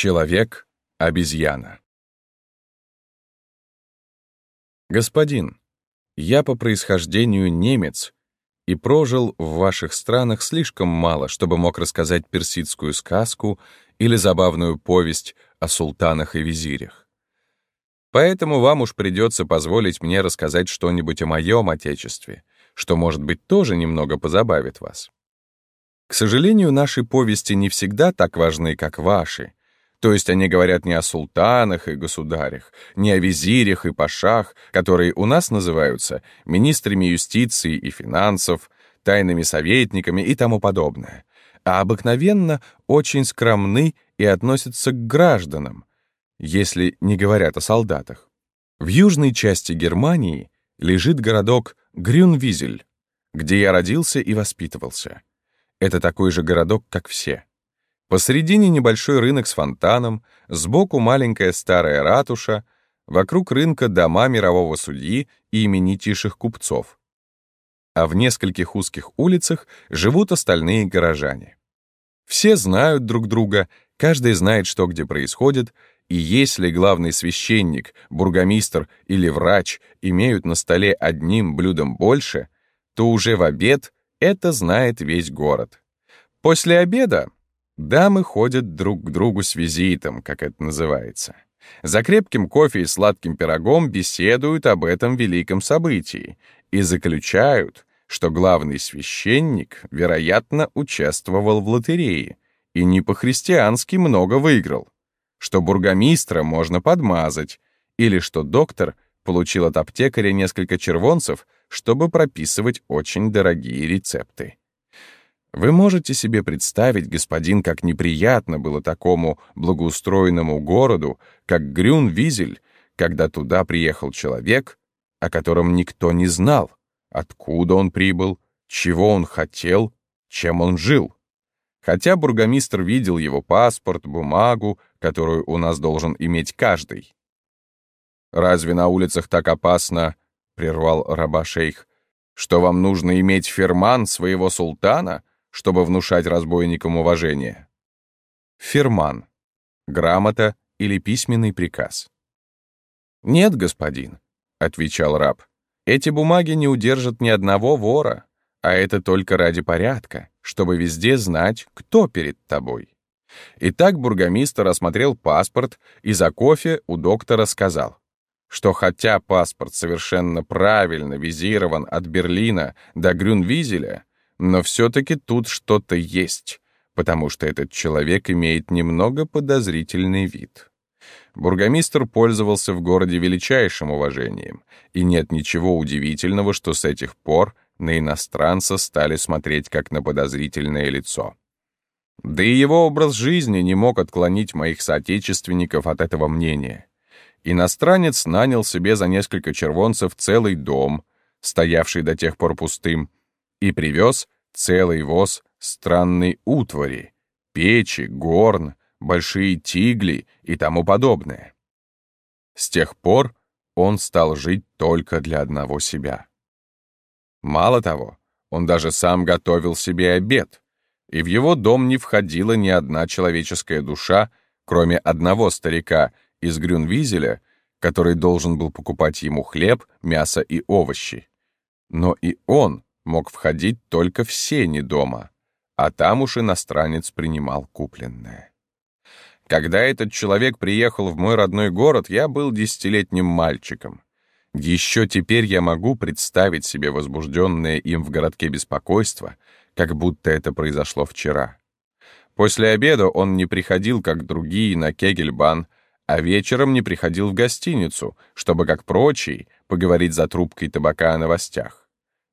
Человек-обезьяна. Господин, я по происхождению немец и прожил в ваших странах слишком мало, чтобы мог рассказать персидскую сказку или забавную повесть о султанах и визирях. Поэтому вам уж придется позволить мне рассказать что-нибудь о моем отечестве, что, может быть, тоже немного позабавит вас. К сожалению, наши повести не всегда так важны, как ваши, то есть они говорят не о султанах и государях, не о визирях и пашах, которые у нас называются министрами юстиции и финансов, тайными советниками и тому подобное, а обыкновенно очень скромны и относятся к гражданам, если не говорят о солдатах. В южной части Германии лежит городок Грюнвизель, где я родился и воспитывался. Это такой же городок, как все. Посредине небольшой рынок с фонтаном, сбоку маленькая старая ратуша, вокруг рынка дома мирового судьи и именитейших купцов. А в нескольких узких улицах живут остальные горожане. Все знают друг друга, каждый знает, что где происходит, и если главный священник, бургомистр или врач имеют на столе одним блюдом больше, то уже в обед это знает весь город. После обеда Дамы ходят друг к другу с визитом, как это называется. За крепким кофе и сладким пирогом беседуют об этом великом событии и заключают, что главный священник, вероятно, участвовал в лотерее и не по-христиански много выиграл, что бургомистра можно подмазать, или что доктор получил от аптекаря несколько червонцев, чтобы прописывать очень дорогие рецепты. Вы можете себе представить, господин, как неприятно было такому благоустроенному городу, как Грюн-Визель, когда туда приехал человек, о котором никто не знал, откуда он прибыл, чего он хотел, чем он жил. Хотя бургомистр видел его паспорт, бумагу, которую у нас должен иметь каждый. «Разве на улицах так опасно?» — прервал раба-шейх. «Что вам нужно иметь ферман своего султана, чтобы внушать разбойникам уважение. Ферман. Грамота или письменный приказ. «Нет, господин», — отвечал раб, — «эти бумаги не удержат ни одного вора, а это только ради порядка, чтобы везде знать, кто перед тобой». Итак, бургомистр осмотрел паспорт и за кофе у доктора сказал, что хотя паспорт совершенно правильно визирован от Берлина до Грюнвизеля, но все-таки тут что-то есть, потому что этот человек имеет немного подозрительный вид. Бургомистр пользовался в городе величайшим уважением, и нет ничего удивительного, что с этих пор на иностранца стали смотреть как на подозрительное лицо. Да и его образ жизни не мог отклонить моих соотечественников от этого мнения. Иностранец нанял себе за несколько червонцев целый дом, стоявший до тех пор пустым, и привез целый воз странной утвари, печи, горн, большие тигли и тому подобное. С тех пор он стал жить только для одного себя. Мало того, он даже сам готовил себе обед, и в его дом не входила ни одна человеческая душа, кроме одного старика из Грюнвизеля, который должен был покупать ему хлеб, мясо и овощи. Но и он мог входить только в сени дома, а там уж иностранец принимал купленное. Когда этот человек приехал в мой родной город, я был десятилетним мальчиком. Еще теперь я могу представить себе возбужденное им в городке беспокойство, как будто это произошло вчера. После обеда он не приходил, как другие, на Кегельбан, а вечером не приходил в гостиницу, чтобы, как прочие, поговорить за трубкой табака о новостях.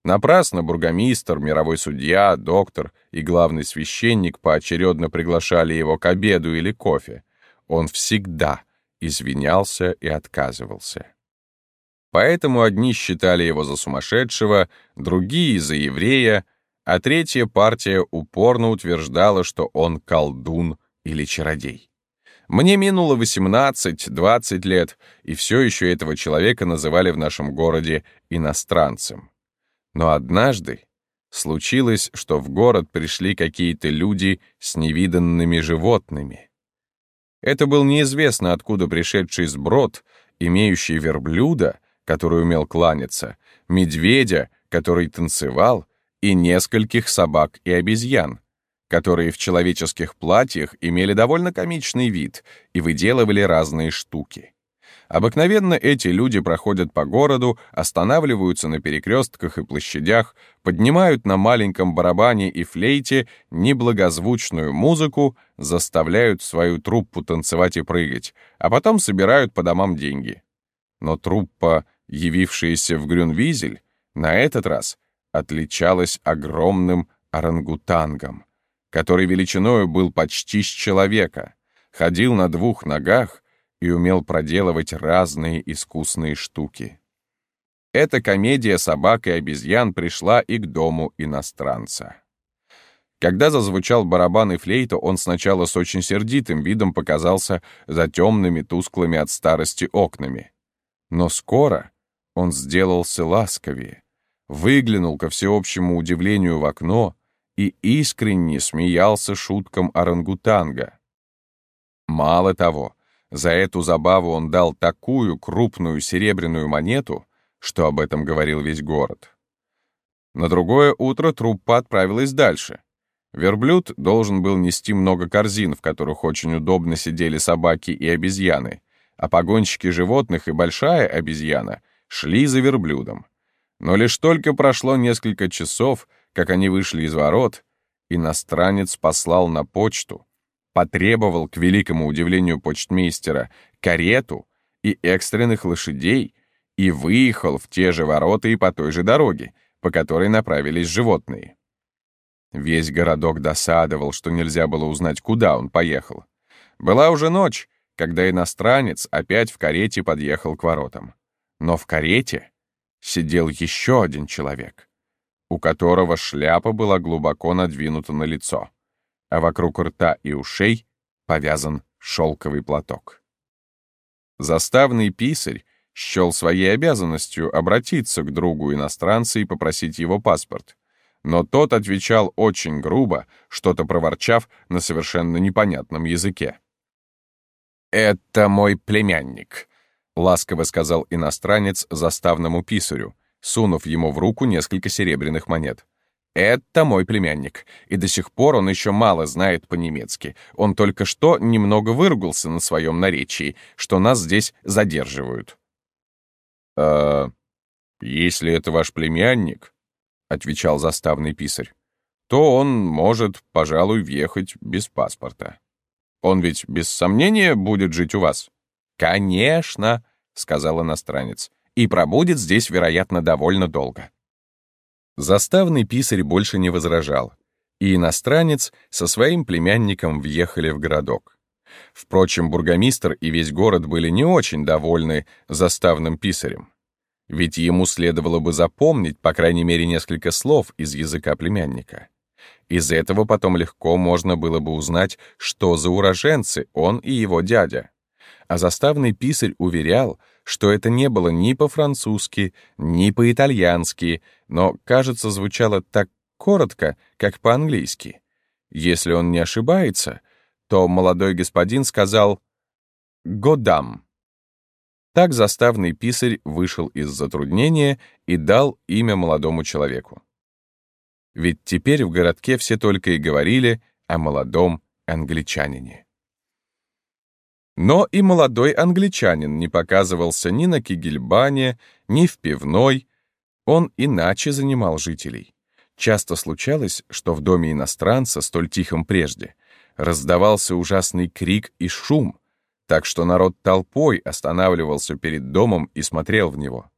Напрасно бургомистр, мировой судья, доктор и главный священник поочередно приглашали его к обеду или кофе. Он всегда извинялся и отказывался. Поэтому одни считали его за сумасшедшего, другие — за еврея, а третья партия упорно утверждала, что он колдун или чародей. Мне минуло 18-20 лет, и все еще этого человека называли в нашем городе иностранцем. Но однажды случилось, что в город пришли какие-то люди с невиданными животными. Это был неизвестно откуда пришедший сброд, имеющий верблюда, который умел кланяться, медведя, который танцевал, и нескольких собак и обезьян, которые в человеческих платьях имели довольно комичный вид и выделывали разные штуки. Обыкновенно эти люди проходят по городу, останавливаются на перекрестках и площадях, поднимают на маленьком барабане и флейте неблагозвучную музыку, заставляют свою труппу танцевать и прыгать, а потом собирают по домам деньги. Но труппа, явившаяся в Грюнвизель, на этот раз отличалась огромным орангутангом, который величиною был почти с человека, ходил на двух ногах и умел проделывать разные искусные штуки. Эта комедия собак и обезьян пришла и к дому иностранца. Когда зазвучал барабан и флейта, он сначала с очень сердитым видом показался за темными, тусклыми от старости окнами. Но скоро он сделался ласковее, выглянул ко всеобщему удивлению в окно и искренне смеялся шуткам орангутанга. Мало того, за эту забаву он дал такую крупную серебряную монету, что об этом говорил весь город. На другое утро труппа отправилась дальше. Верблюд должен был нести много корзин, в которых очень удобно сидели собаки и обезьяны, а погонщики животных и большая обезьяна шли за верблюдом. Но лишь только прошло несколько часов, как они вышли из ворот, иностранец послал на почту потребовал, к великому удивлению почтмейстера, карету и экстренных лошадей и выехал в те же ворота и по той же дороге, по которой направились животные. Весь городок досадовал, что нельзя было узнать, куда он поехал. Была уже ночь, когда иностранец опять в карете подъехал к воротам. Но в карете сидел еще один человек, у которого шляпа была глубоко надвинута на лицо а вокруг рта и ушей повязан шелковый платок. Заставный писарь счел своей обязанностью обратиться к другу иностранца и попросить его паспорт. Но тот отвечал очень грубо, что-то проворчав на совершенно непонятном языке. «Это мой племянник», — ласково сказал иностранец заставному писарю, сунув ему в руку несколько серебряных монет. Это мой племянник, и до сих пор он еще мало знает по-немецки. Он только что немного выругался на своем наречии, что нас здесь задерживают. «А если это ваш племянник, — отвечал заставный писарь, — то он может, пожалуй, въехать без паспорта. Он ведь без сомнения будет жить у вас. «Конечно», — сказал иностранец, — «и пробудет здесь, вероятно, довольно долго». Заставный писарь больше не возражал, и иностранец со своим племянником въехали в городок. Впрочем, бургомистр и весь город были не очень довольны заставным писарем. Ведь ему следовало бы запомнить, по крайней мере, несколько слов из языка племянника. Из этого потом легко можно было бы узнать, что за уроженцы он и его дядя. А заставный писарь уверял, что это не было ни по-французски, ни по-итальянски, но, кажется, звучало так коротко, как по-английски. Если он не ошибается, то молодой господин сказал «Годам». Так заставный писарь вышел из затруднения и дал имя молодому человеку. Ведь теперь в городке все только и говорили о молодом англичанине. Но и молодой англичанин не показывался ни на Кигельбане, ни в пивной. Он иначе занимал жителей. Часто случалось, что в доме иностранца, столь тихом прежде, раздавался ужасный крик и шум, так что народ толпой останавливался перед домом и смотрел в него.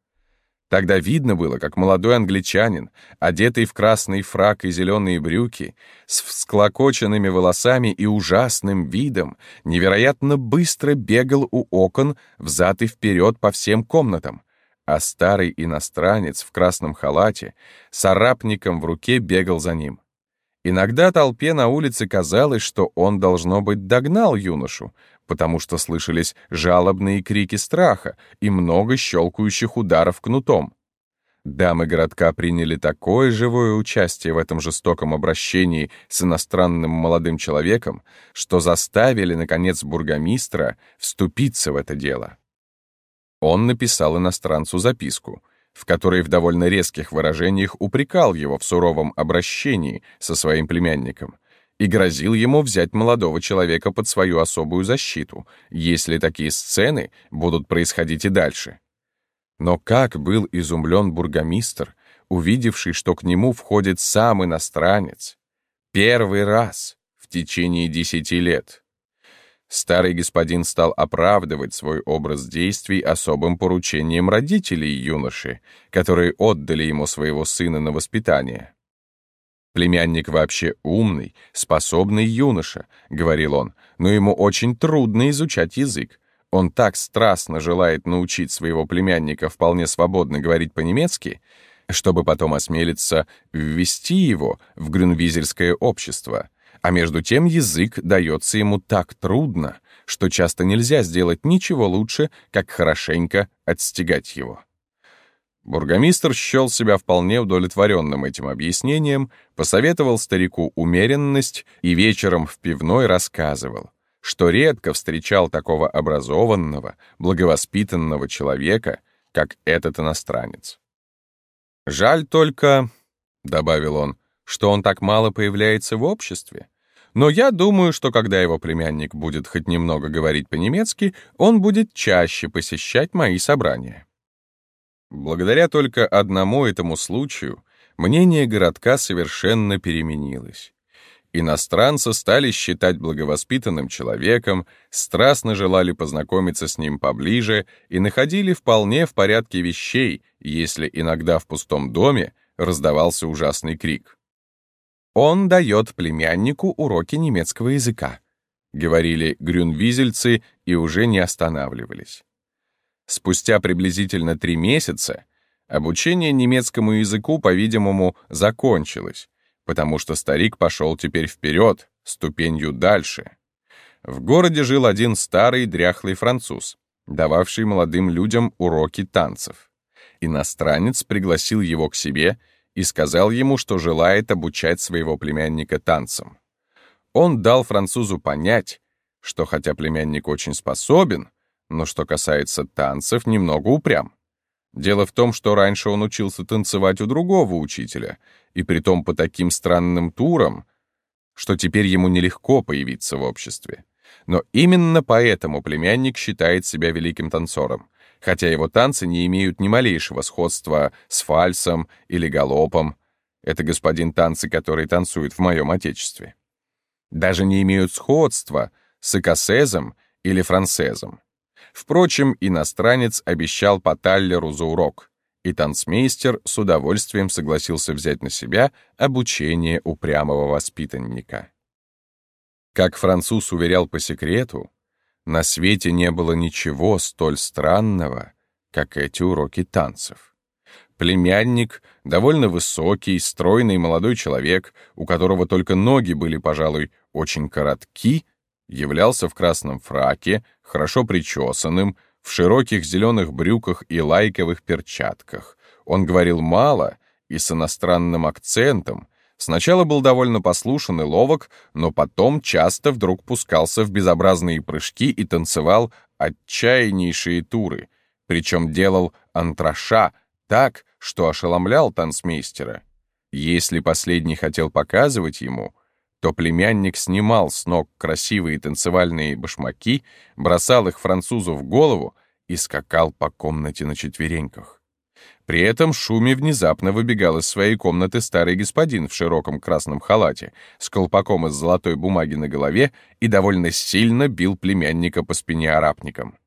Тогда видно было, как молодой англичанин, одетый в красный фрак и зеленые брюки, с всклокоченными волосами и ужасным видом, невероятно быстро бегал у окон взад и вперед по всем комнатам, а старый иностранец в красном халате с арапником в руке бегал за ним. Иногда толпе на улице казалось, что он, должно быть, догнал юношу, потому что слышались жалобные крики страха и много щелкающих ударов кнутом. Дамы городка приняли такое живое участие в этом жестоком обращении с иностранным молодым человеком, что заставили, наконец, бургомистра вступиться в это дело. Он написал иностранцу записку, в которой в довольно резких выражениях упрекал его в суровом обращении со своим племянником и грозил ему взять молодого человека под свою особую защиту, если такие сцены будут происходить и дальше. Но как был изумлен бургомистр, увидевший, что к нему входит сам иностранец. Первый раз в течение десяти лет. Старый господин стал оправдывать свой образ действий особым поручением родителей юноши, которые отдали ему своего сына на воспитание. «Племянник вообще умный, способный юноша», — говорил он, «но ему очень трудно изучать язык, он так страстно желает научить своего племянника вполне свободно говорить по-немецки, чтобы потом осмелиться ввести его в грюнвизельское общество. А между тем язык дается ему так трудно, что часто нельзя сделать ничего лучше, как хорошенько отстегать его. Бургомистр счел себя вполне удовлетворенным этим объяснением, посоветовал старику умеренность и вечером в пивной рассказывал, что редко встречал такого образованного, благовоспитанного человека, как этот иностранец. «Жаль только», — добавил он, — «что он так мало появляется в обществе. Но я думаю, что когда его племянник будет хоть немного говорить по-немецки, он будет чаще посещать мои собрания». Благодаря только одному этому случаю мнение городка совершенно переменилось. Иностранца стали считать благовоспитанным человеком, страстно желали познакомиться с ним поближе и находили вполне в порядке вещей, если иногда в пустом доме раздавался ужасный крик. «Он дает племяннику уроки немецкого языка», — говорили грюнвизельцы и уже не останавливались. Спустя приблизительно три месяца обучение немецкому языку, по-видимому, закончилось, потому что старик пошел теперь вперед, ступенью дальше. В городе жил один старый дряхлый француз, дававший молодым людям уроки танцев. Иностранец пригласил его к себе и сказал ему, что желает обучать своего племянника танцам. Он дал французу понять, что хотя племянник очень способен, но что касается танцев, немного упрям. Дело в том, что раньше он учился танцевать у другого учителя, и притом по таким странным турам, что теперь ему нелегко появиться в обществе. Но именно поэтому племянник считает себя великим танцором, хотя его танцы не имеют ни малейшего сходства с фальсом или галопом. Это господин танцы, который танцует в моем отечестве. Даже не имеют сходства с экосезом или францезом. Впрочем, иностранец обещал по Таллеру за урок, и танцмейстер с удовольствием согласился взять на себя обучение упрямого воспитанника. Как француз уверял по секрету, на свете не было ничего столь странного, как эти уроки танцев. Племянник, довольно высокий, стройный молодой человек, у которого только ноги были, пожалуй, очень коротки, являлся в красном фраке, хорошо причесанным, в широких зеленых брюках и лайковых перчатках. Он говорил мало и с иностранным акцентом. Сначала был довольно послушен и ловок, но потом часто вдруг пускался в безобразные прыжки и танцевал отчаяннейшие туры, причем делал антраша так, что ошеломлял танцмейстера. Если последний хотел показывать ему — то племянник снимал с ног красивые танцевальные башмаки, бросал их французу в голову и скакал по комнате на четвереньках. При этом в шуме внезапно выбегал из своей комнаты старый господин в широком красном халате с колпаком из золотой бумаги на голове и довольно сильно бил племянника по спине арапником.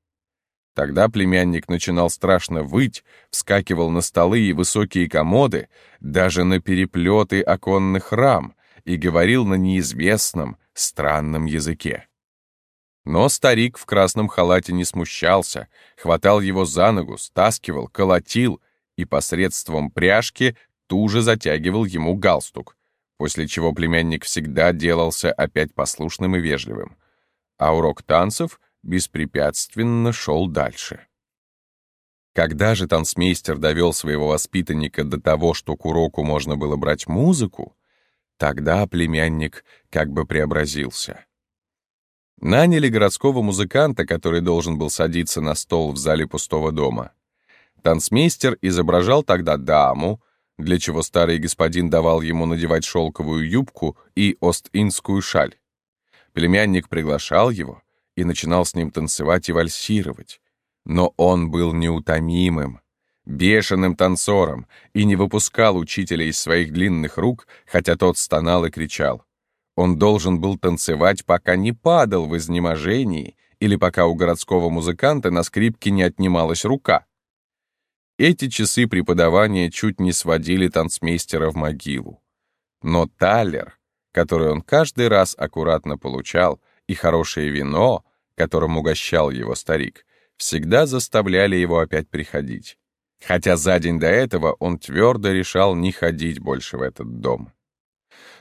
Тогда племянник начинал страшно выть, вскакивал на столы и высокие комоды, даже на переплеты оконных рам, и говорил на неизвестном, странном языке. Но старик в красном халате не смущался, хватал его за ногу, стаскивал, колотил и посредством пряжки туже затягивал ему галстук, после чего племянник всегда делался опять послушным и вежливым, а урок танцев беспрепятственно шел дальше. Когда же танцмейстер довел своего воспитанника до того, что к уроку можно было брать музыку, тогда племянник как бы преобразился. Наняли городского музыканта, который должен был садиться на стол в зале пустого дома. Танцмейстер изображал тогда даму, для чего старый господин давал ему надевать шелковую юбку и ост-индскую шаль. Племянник приглашал его и начинал с ним танцевать и вальсировать. Но он был неутомимым, бешеным танцором и не выпускал учителя из своих длинных рук, хотя тот стонал и кричал. Он должен был танцевать, пока не падал в изнеможении или пока у городского музыканта на скрипке не отнималась рука. Эти часы преподавания чуть не сводили танцмейстера в могилу. Но талер, который он каждый раз аккуратно получал, и хорошее вино, которым угощал его старик, всегда заставляли его опять приходить. Хотя за день до этого он твердо решал не ходить больше в этот дом.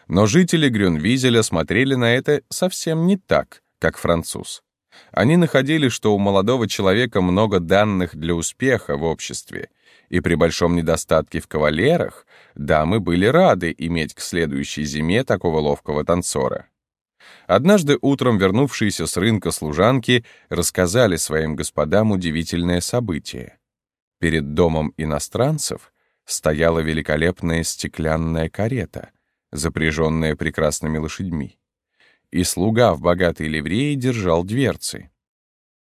Но жители Грюнвизеля смотрели на это совсем не так, как француз. Они находили, что у молодого человека много данных для успеха в обществе, и при большом недостатке в кавалерах дамы были рады иметь к следующей зиме такого ловкого танцора. Однажды утром вернувшиеся с рынка служанки рассказали своим господам удивительное событие. Перед домом иностранцев стояла великолепная стеклянная карета, запряженная прекрасными лошадьми и слуга в богатой ливреи держал дверцы.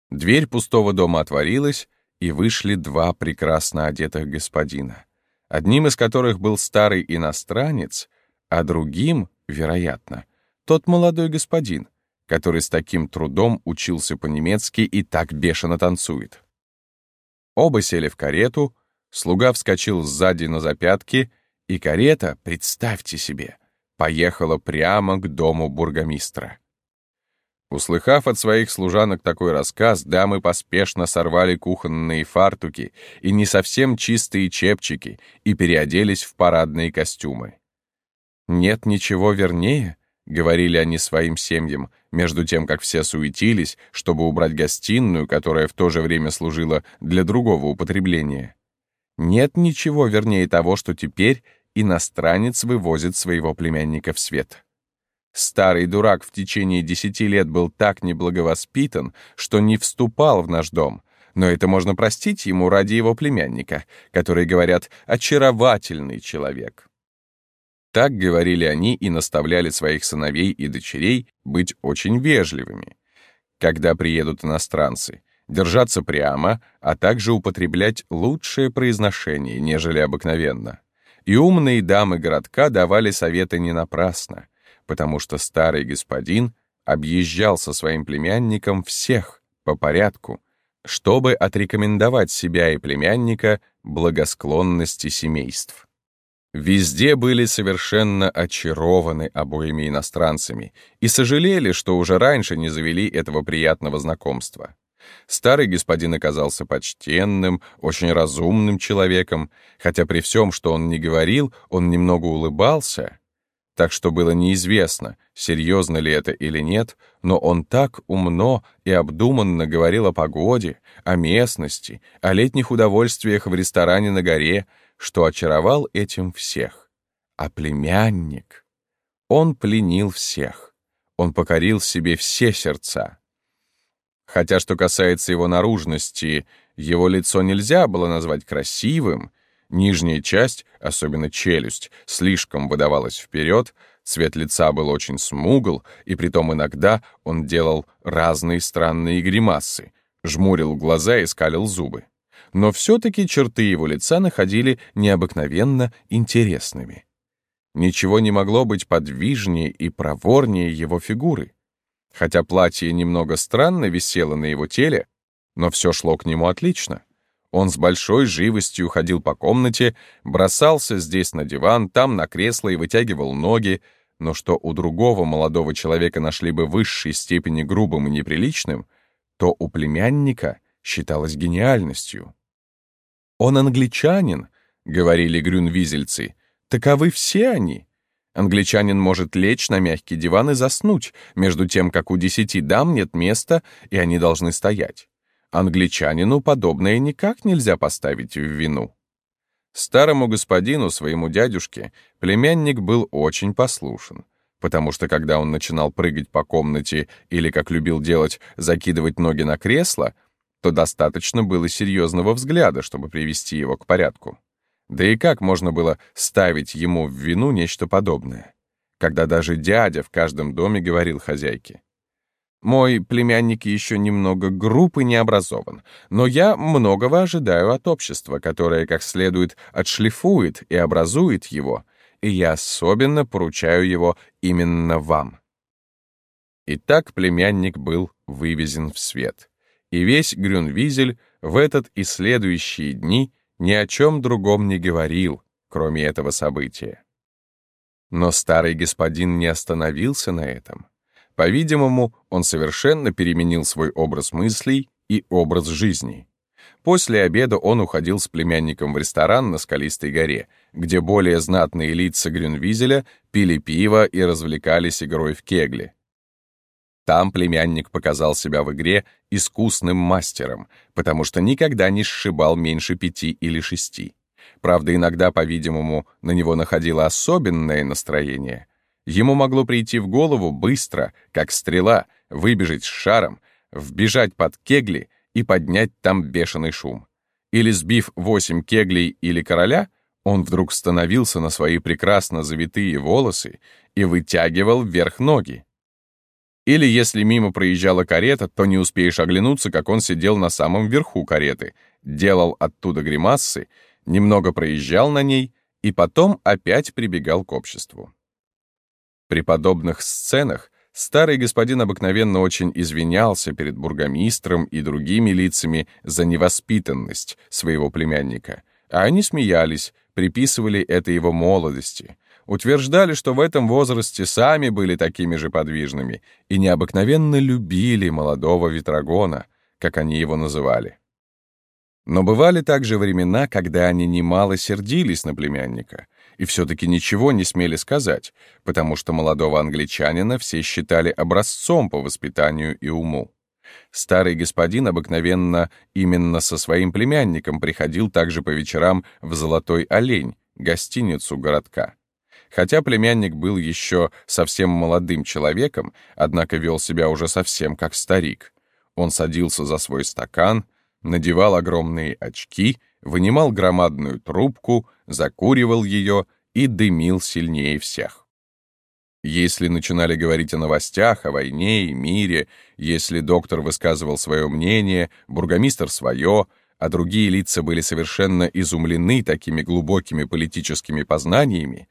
Дверь пустого дома отворилась, и вышли два прекрасно одетых господина, одним из которых был старый иностранец, а другим, вероятно, тот молодой господин, который с таким трудом учился по-немецки и так бешено танцует. Оба сели в карету, слуга вскочил сзади на запятки, и карета, представьте себе, поехала прямо к дому бургомистра. Услыхав от своих служанок такой рассказ, дамы поспешно сорвали кухонные фартуки и не совсем чистые чепчики и переоделись в парадные костюмы. «Нет ничего вернее», — говорили они своим семьям, между тем, как все суетились, чтобы убрать гостиную, которая в то же время служила для другого употребления. «Нет ничего вернее того, что теперь иностранец вывозит своего племянника в свет. Старый дурак в течение десяти лет был так неблаговоспитан, что не вступал в наш дом, но это можно простить ему ради его племянника, который, говорят, очаровательный человек. Так говорили они и наставляли своих сыновей и дочерей быть очень вежливыми, когда приедут иностранцы, держаться прямо, а также употреблять лучшее произношение, нежели обыкновенно. И умные дамы городка давали советы не напрасно, потому что старый господин объезжал со своим племянником всех по порядку, чтобы отрекомендовать себя и племянника благосклонности семейств. Везде были совершенно очарованы обоими иностранцами и сожалели, что уже раньше не завели этого приятного знакомства. Старый господин оказался почтенным, очень разумным человеком, хотя при всем, что он не говорил, он немного улыбался, так что было неизвестно, серьезно ли это или нет, но он так умно и обдуманно говорил о погоде, о местности, о летних удовольствиях в ресторане на горе, что очаровал этим всех. А племянник, он пленил всех, он покорил себе все сердца. Хотя, что касается его наружности, его лицо нельзя было назвать красивым, нижняя часть, особенно челюсть, слишком выдавалась вперед, цвет лица был очень смугл, и притом иногда он делал разные странные гримасы, жмурил глаза и скалил зубы. Но все-таки черты его лица находили необыкновенно интересными. Ничего не могло быть подвижнее и проворнее его фигуры. Хотя платье немного странно висело на его теле, но все шло к нему отлично. Он с большой живостью ходил по комнате, бросался здесь на диван, там на кресло и вытягивал ноги, но что у другого молодого человека нашли бы высшей степени грубым и неприличным, то у племянника считалось гениальностью. «Он англичанин», — говорили грюнвизельцы, — «таковы все они». Англичанин может лечь на мягкий диван и заснуть, между тем, как у десяти дам нет места, и они должны стоять. англичанину подобное никак нельзя поставить в вину. Старому господину, своему дядюшке, племянник был очень послушен, потому что когда он начинал прыгать по комнате или, как любил делать, закидывать ноги на кресло, то достаточно было серьезного взгляда, чтобы привести его к порядку. Да и как можно было ставить ему в вину нечто подобное, когда даже дядя в каждом доме говорил хозяйке, мой племянник еще немного груб и необразован, но я многого ожидаю от общества, которое как следует отшлифует и образует его, и я особенно поручаю его именно вам. Итак, племянник был вывезен в свет, и весь Грюнвизель в этот и следующие дни ни о чем другом не говорил, кроме этого события. Но старый господин не остановился на этом. По-видимому, он совершенно переменил свой образ мыслей и образ жизни. После обеда он уходил с племянником в ресторан на Скалистой горе, где более знатные лица Грюнвизеля пили пиво и развлекались игрой в кегли. Там племянник показал себя в игре искусным мастером, потому что никогда не сшибал меньше пяти или шести. Правда, иногда, по-видимому, на него находило особенное настроение, Ему могло прийти в голову быстро, как стрела, выбежать с шаром, вбежать под кегли и поднять там бешеный шум. Или сбив восемь кеглей или короля, он вдруг становился на свои прекрасно завитые волосы и вытягивал вверх ноги. Или если мимо проезжала карета, то не успеешь оглянуться, как он сидел на самом верху кареты, делал оттуда гримассы, немного проезжал на ней и потом опять прибегал к обществу. При подобных сценах старый господин обыкновенно очень извинялся перед бургомистром и другими лицами за невоспитанность своего племянника, а они смеялись, приписывали это его молодости, утверждали, что в этом возрасте сами были такими же подвижными и необыкновенно любили молодого ветрогона, как они его называли. Но бывали также времена, когда они немало сердились на племянника, и все-таки ничего не смели сказать, потому что молодого англичанина все считали образцом по воспитанию и уму. Старый господин обыкновенно именно со своим племянником приходил также по вечерам в «Золотой олень», гостиницу городка. Хотя племянник был еще совсем молодым человеком, однако вел себя уже совсем как старик. Он садился за свой стакан, надевал огромные очки — вынимал громадную трубку, закуривал ее и дымил сильнее всех. Если начинали говорить о новостях, о войне и мире, если доктор высказывал свое мнение, бургомистр свое, а другие лица были совершенно изумлены такими глубокими политическими познаниями,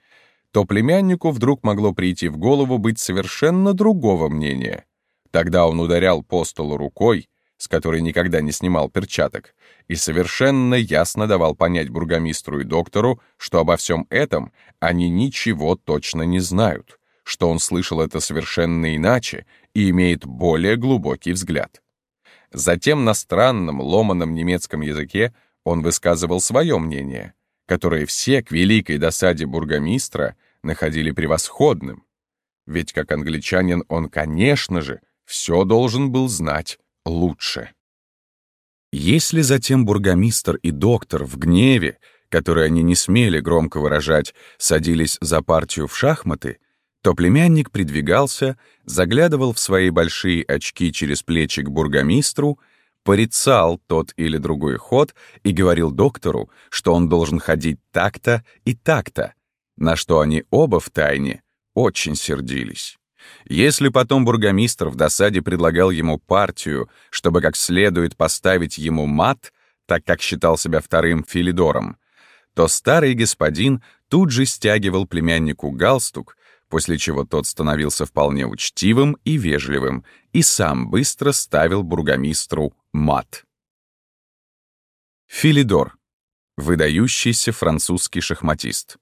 то племяннику вдруг могло прийти в голову быть совершенно другого мнения. Тогда он ударял по столу рукой, с которой никогда не снимал перчаток, и совершенно ясно давал понять бургомистру и доктору, что обо всем этом они ничего точно не знают, что он слышал это совершенно иначе и имеет более глубокий взгляд. Затем на странном, ломаном немецком языке он высказывал свое мнение, которое все к великой досаде бургомистра находили превосходным. Ведь как англичанин он, конечно же, все должен был знать лучше. Если затем бургомистр и доктор в гневе, который они не смели громко выражать, садились за партию в шахматы, то племянник придвигался, заглядывал в свои большие очки через плечи к бургомистру, порицал тот или другой ход и говорил доктору, что он должен ходить так-то и так-то, на что они оба втайне очень сердились. Если потом бургомистр в досаде предлагал ему партию, чтобы как следует поставить ему мат, так как считал себя вторым Филидором, то старый господин тут же стягивал племяннику галстук, после чего тот становился вполне учтивым и вежливым и сам быстро ставил бургомистру мат. Филидор — выдающийся французский шахматист.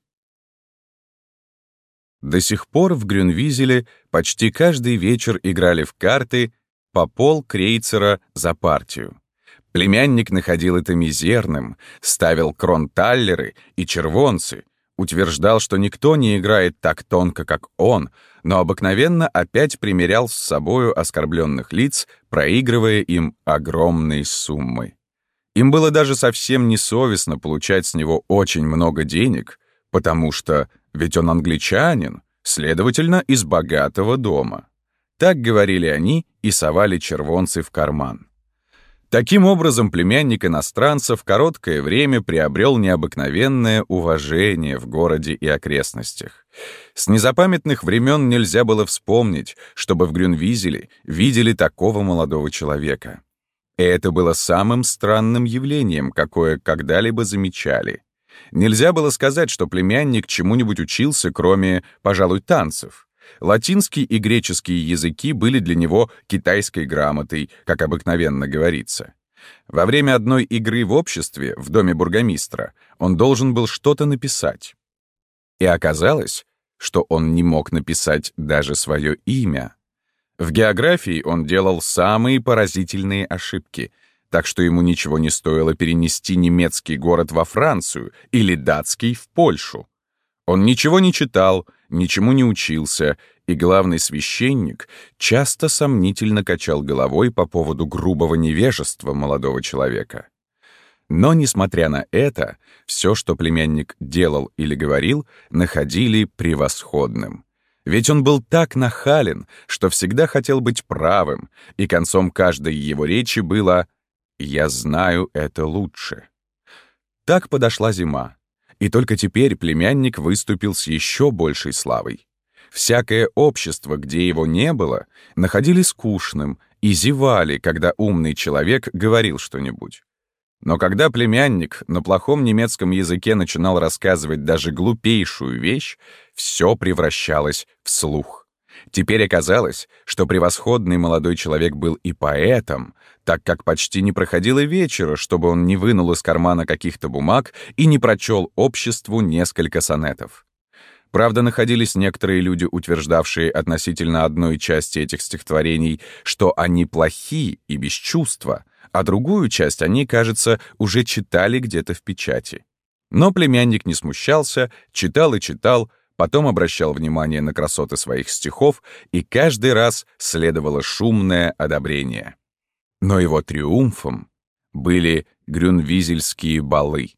До сих пор в Грюнвизеле почти каждый вечер играли в карты по пол крейцера за партию. Племянник находил это мизерным, ставил кронталлеры и червонцы, утверждал, что никто не играет так тонко, как он, но обыкновенно опять примерял с собою оскорбленных лиц, проигрывая им огромные суммы. Им было даже совсем несовестно получать с него очень много денег, потому что ведь он англичанин, следовательно, из богатого дома. Так говорили они и совали червонцы в карман. Таким образом, племянник иностранца в короткое время приобрел необыкновенное уважение в городе и окрестностях. С незапамятных времен нельзя было вспомнить, чтобы в Грюнвизеле видели такого молодого человека. И это было самым странным явлением, какое когда-либо замечали. Нельзя было сказать, что племянник чему-нибудь учился, кроме, пожалуй, танцев. Латинский и греческий языки были для него китайской грамотой, как обыкновенно говорится. Во время одной игры в обществе в доме бургомистра он должен был что-то написать. И оказалось, что он не мог написать даже свое имя. В географии он делал самые поразительные ошибки, так что ему ничего не стоило перенести немецкий город во Францию или датский в Польшу. Он ничего не читал, ничему не учился, и главный священник часто сомнительно качал головой по поводу грубого невежества молодого человека. Но, несмотря на это, все, что племянник делал или говорил, находили превосходным. Ведь он был так нахален, что всегда хотел быть правым, и концом каждой его речи было «Я знаю это лучше». Так подошла зима. И только теперь племянник выступил с еще большей славой. Всякое общество, где его не было, находили скучным и зевали, когда умный человек говорил что-нибудь. Но когда племянник на плохом немецком языке начинал рассказывать даже глупейшую вещь, все превращалось в слух. Теперь оказалось, что превосходный молодой человек был и поэтом, так как почти не проходило вечера, чтобы он не вынул из кармана каких-то бумаг и не прочел обществу несколько сонетов. Правда, находились некоторые люди, утверждавшие относительно одной части этих стихотворений, что они плохи и без чувства, а другую часть они, кажется, уже читали где-то в печати. Но племянник не смущался, читал и читал, потом обращал внимание на красоты своих стихов, и каждый раз следовало шумное одобрение. Но его триумфом были грюнвизельские балы.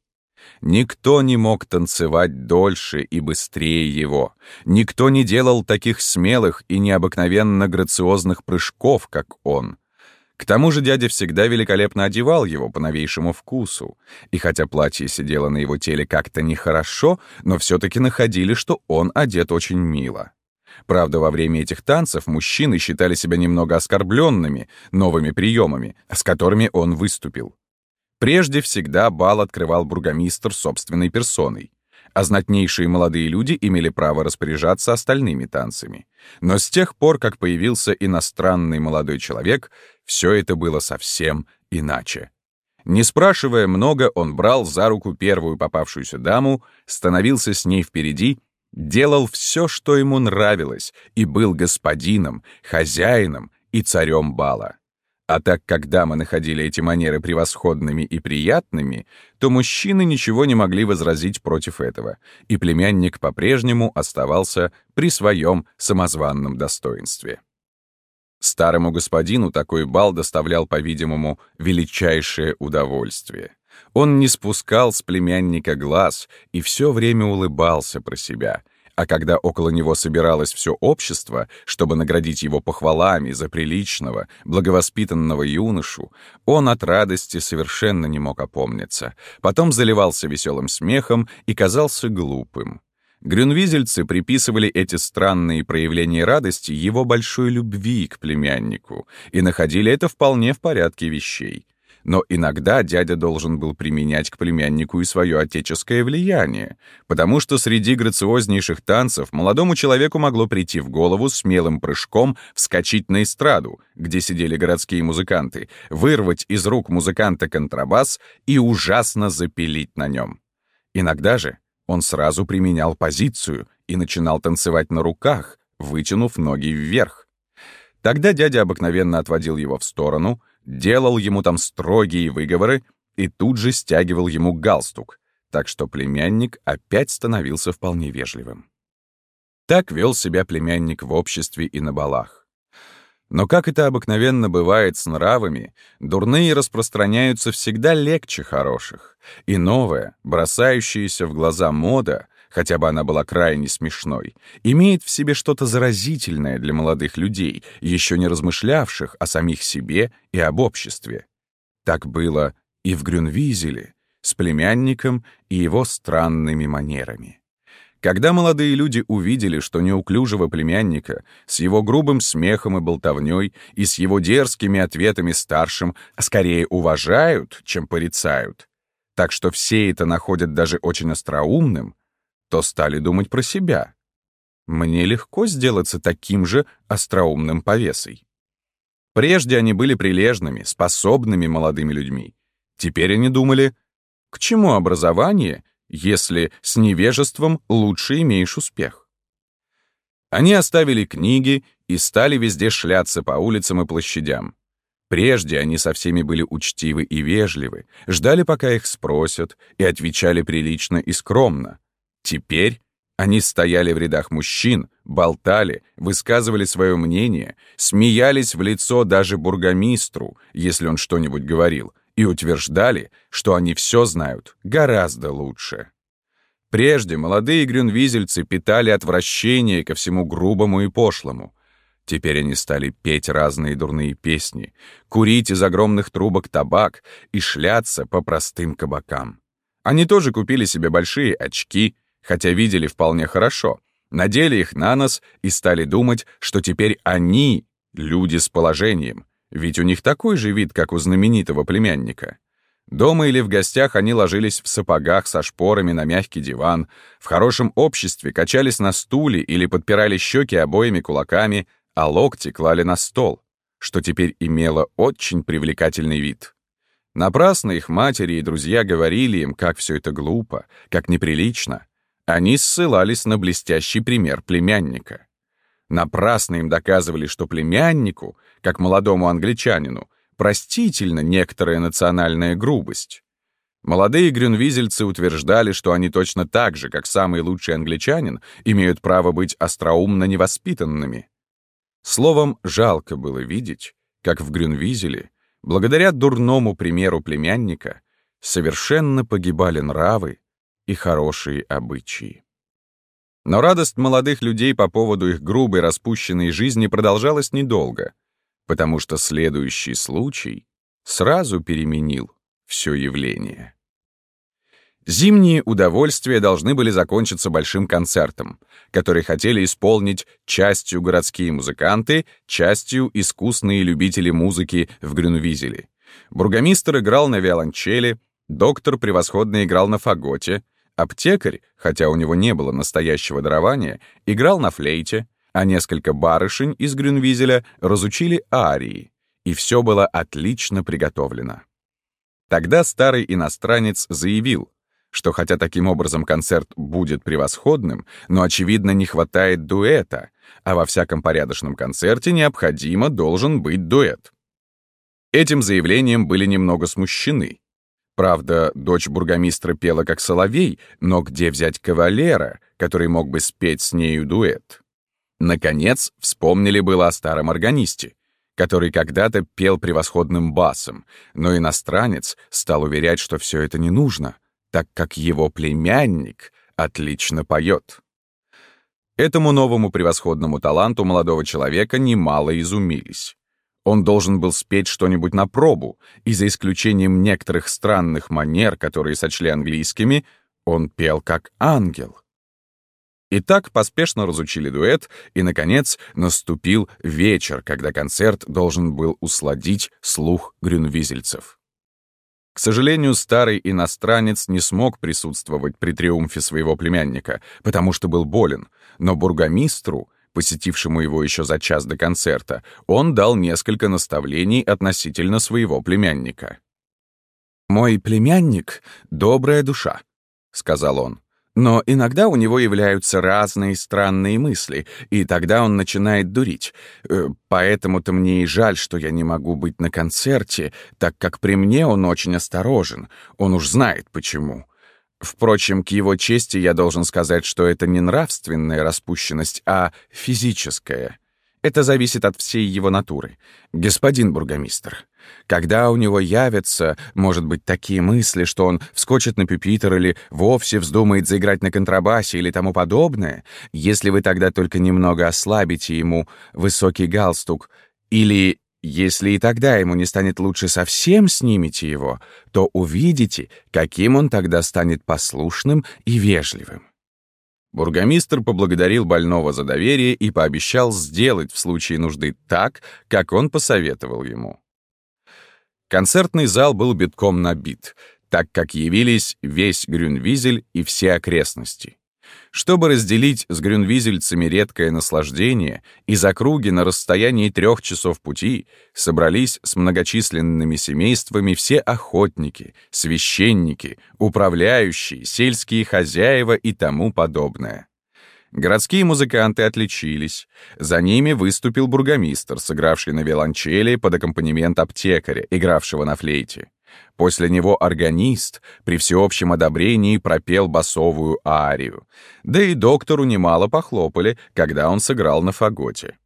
Никто не мог танцевать дольше и быстрее его. Никто не делал таких смелых и необыкновенно грациозных прыжков, как он. К тому же дядя всегда великолепно одевал его по новейшему вкусу. И хотя платье сидело на его теле как-то нехорошо, но все-таки находили, что он одет очень мило. Правда, во время этих танцев мужчины считали себя немного оскорбленными новыми приемами, с которыми он выступил. Прежде всегда бал открывал бургомистр собственной персоной а знатнейшие молодые люди имели право распоряжаться остальными танцами. Но с тех пор, как появился иностранный молодой человек, все это было совсем иначе. Не спрашивая много, он брал за руку первую попавшуюся даму, становился с ней впереди, делал все, что ему нравилось, и был господином, хозяином и царем бала. А так как дамы находили эти манеры превосходными и приятными, то мужчины ничего не могли возразить против этого, и племянник по-прежнему оставался при своем самозванном достоинстве. Старому господину такой бал доставлял, по-видимому, величайшее удовольствие. Он не спускал с племянника глаз и все время улыбался про себя, а когда около него собиралось все общество, чтобы наградить его похвалами за приличного, благовоспитанного юношу, он от радости совершенно не мог опомниться. Потом заливался веселым смехом и казался глупым. Грюнвизельцы приписывали эти странные проявления радости его большой любви к племяннику и находили это вполне в порядке вещей. Но иногда дядя должен был применять к племяннику и свое отеческое влияние, потому что среди грациознейших танцев молодому человеку могло прийти в голову смелым прыжком вскочить на эстраду, где сидели городские музыканты, вырвать из рук музыканта контрабас и ужасно запилить на нем. Иногда же он сразу применял позицию и начинал танцевать на руках, вытянув ноги вверх. Тогда дядя обыкновенно отводил его в сторону — делал ему там строгие выговоры и тут же стягивал ему галстук, так что племянник опять становился вполне вежливым. Так вел себя племянник в обществе и на балах. Но как это обыкновенно бывает с нравами, дурные распространяются всегда легче хороших, и новая, бросающаяся в глаза мода, хотя бы она была крайне смешной, имеет в себе что-то заразительное для молодых людей, еще не размышлявших о самих себе и об обществе. Так было и в Грюнвизеле, с племянником и его странными манерами. Когда молодые люди увидели, что неуклюжего племянника с его грубым смехом и болтовней и с его дерзкими ответами старшим скорее уважают, чем порицают, так что все это находят даже очень остроумным, то стали думать про себя. Мне легко сделаться таким же остроумным повесой. Прежде они были прилежными, способными молодыми людьми. Теперь они думали, к чему образование, если с невежеством лучше имеешь успех? Они оставили книги и стали везде шляться по улицам и площадям. Прежде они со всеми были учтивы и вежливы, ждали, пока их спросят, и отвечали прилично и скромно. Теперь они стояли в рядах мужчин, болтали, высказывали свое мнение, смеялись в лицо даже бургомистру, если он что-нибудь говорил, и утверждали, что они все знают гораздо лучше. Прежде молодые грюнвизельцы питали отвращение ко всему грубому и пошлому. Теперь они стали петь разные дурные песни, курить из огромных трубок табак и шляться по простым кабакам. Они тоже купили себе большие очки, хотя видели вполне хорошо, надели их на нос и стали думать, что теперь они — люди с положением, ведь у них такой же вид, как у знаменитого племянника. Дома или в гостях они ложились в сапогах со шпорами на мягкий диван, в хорошем обществе качались на стуле или подпирали щеки обоими кулаками, а локти клали на стол, что теперь имело очень привлекательный вид. Напрасно их матери и друзья говорили им, как все это глупо, как неприлично. Они ссылались на блестящий пример племянника. Напрасно им доказывали, что племяннику, как молодому англичанину, простительна некоторая национальная грубость. Молодые грюнвизельцы утверждали, что они точно так же, как самый лучший англичанин, имеют право быть остроумно невоспитанными. Словом, жалко было видеть, как в Грюнвизеле, благодаря дурному примеру племянника, совершенно погибали нравы и хорошие обычаи. Но радость молодых людей по поводу их грубой распущенной жизни продолжалась недолго, потому что следующий случай сразу переменил все явление. Зимние удовольствия должны были закончиться большим концертом, который хотели исполнить частью городские музыканты, частью искусные любители музыки в Грюнвизеле. Бургомистр играл на виолончели, доктор превосходно играл на фаготе, Аптекарь, хотя у него не было настоящего дарования, играл на флейте, а несколько барышень из Грюнвизеля разучили арии, и все было отлично приготовлено. Тогда старый иностранец заявил, что хотя таким образом концерт будет превосходным, но, очевидно, не хватает дуэта, а во всяком порядочном концерте необходимо должен быть дуэт. Этим заявлением были немного смущены, Правда, дочь бургомистра пела как соловей, но где взять кавалера, который мог бы спеть с нею дуэт? Наконец, вспомнили было о старом органисте, который когда-то пел превосходным басом, но иностранец стал уверять, что все это не нужно, так как его племянник отлично поет. Этому новому превосходному таланту молодого человека немало изумились. Он должен был спеть что-нибудь на пробу, и за исключением некоторых странных манер, которые сочли английскими, он пел как ангел. И так поспешно разучили дуэт, и, наконец, наступил вечер, когда концерт должен был усладить слух грюнвизельцев. К сожалению, старый иностранец не смог присутствовать при триумфе своего племянника, потому что был болен, но бургомистру — посетившему его еще за час до концерта, он дал несколько наставлений относительно своего племянника. «Мой племянник — добрая душа», — сказал он. «Но иногда у него являются разные странные мысли, и тогда он начинает дурить. Э, поэтому-то мне и жаль, что я не могу быть на концерте, так как при мне он очень осторожен, он уж знает почему. Впрочем, к его чести я должен сказать, что это не нравственная распущенность, а физическая. Это зависит от всей его натуры. Господин бургомистр, когда у него явятся, может быть, такие мысли, что он вскочит на пюпитр или вовсе вздумает заиграть на контрабасе или тому подобное, если вы тогда только немного ослабите ему высокий галстук, или если и тогда ему не станет лучше совсем снимите его, то увидите, каким он тогда станет послушным и вежливым. Бургомистр поблагодарил больного за доверие и пообещал сделать в случае нужды так, как он посоветовал ему. Концертный зал был битком набит, так как явились весь Грюнвизель и все окрестности. Чтобы разделить с грюнвизельцами редкое наслаждение, из округи на расстоянии трех часов пути собрались с многочисленными семействами все охотники, священники, управляющие, сельские хозяева и тому подобное. Городские музыканты отличились. За ними выступил бургомистр, сыгравший на виолончели под аккомпанемент аптекаря, игравшего на флейте. После него органист при всеобщем одобрении пропел басовую арию. Да и доктору немало похлопали, когда он сыграл на фаготе.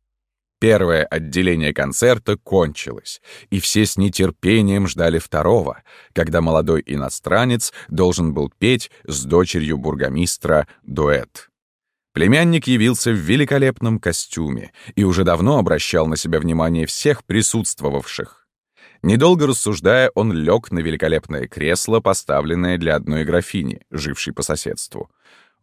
Первое отделение концерта кончилось, и все с нетерпением ждали второго, когда молодой иностранец должен был петь с дочерью бургомистра дуэт. Племянник явился в великолепном костюме и уже давно обращал на себя внимание всех присутствовавших. Недолго рассуждая, он лег на великолепное кресло, поставленное для одной графини, жившей по соседству.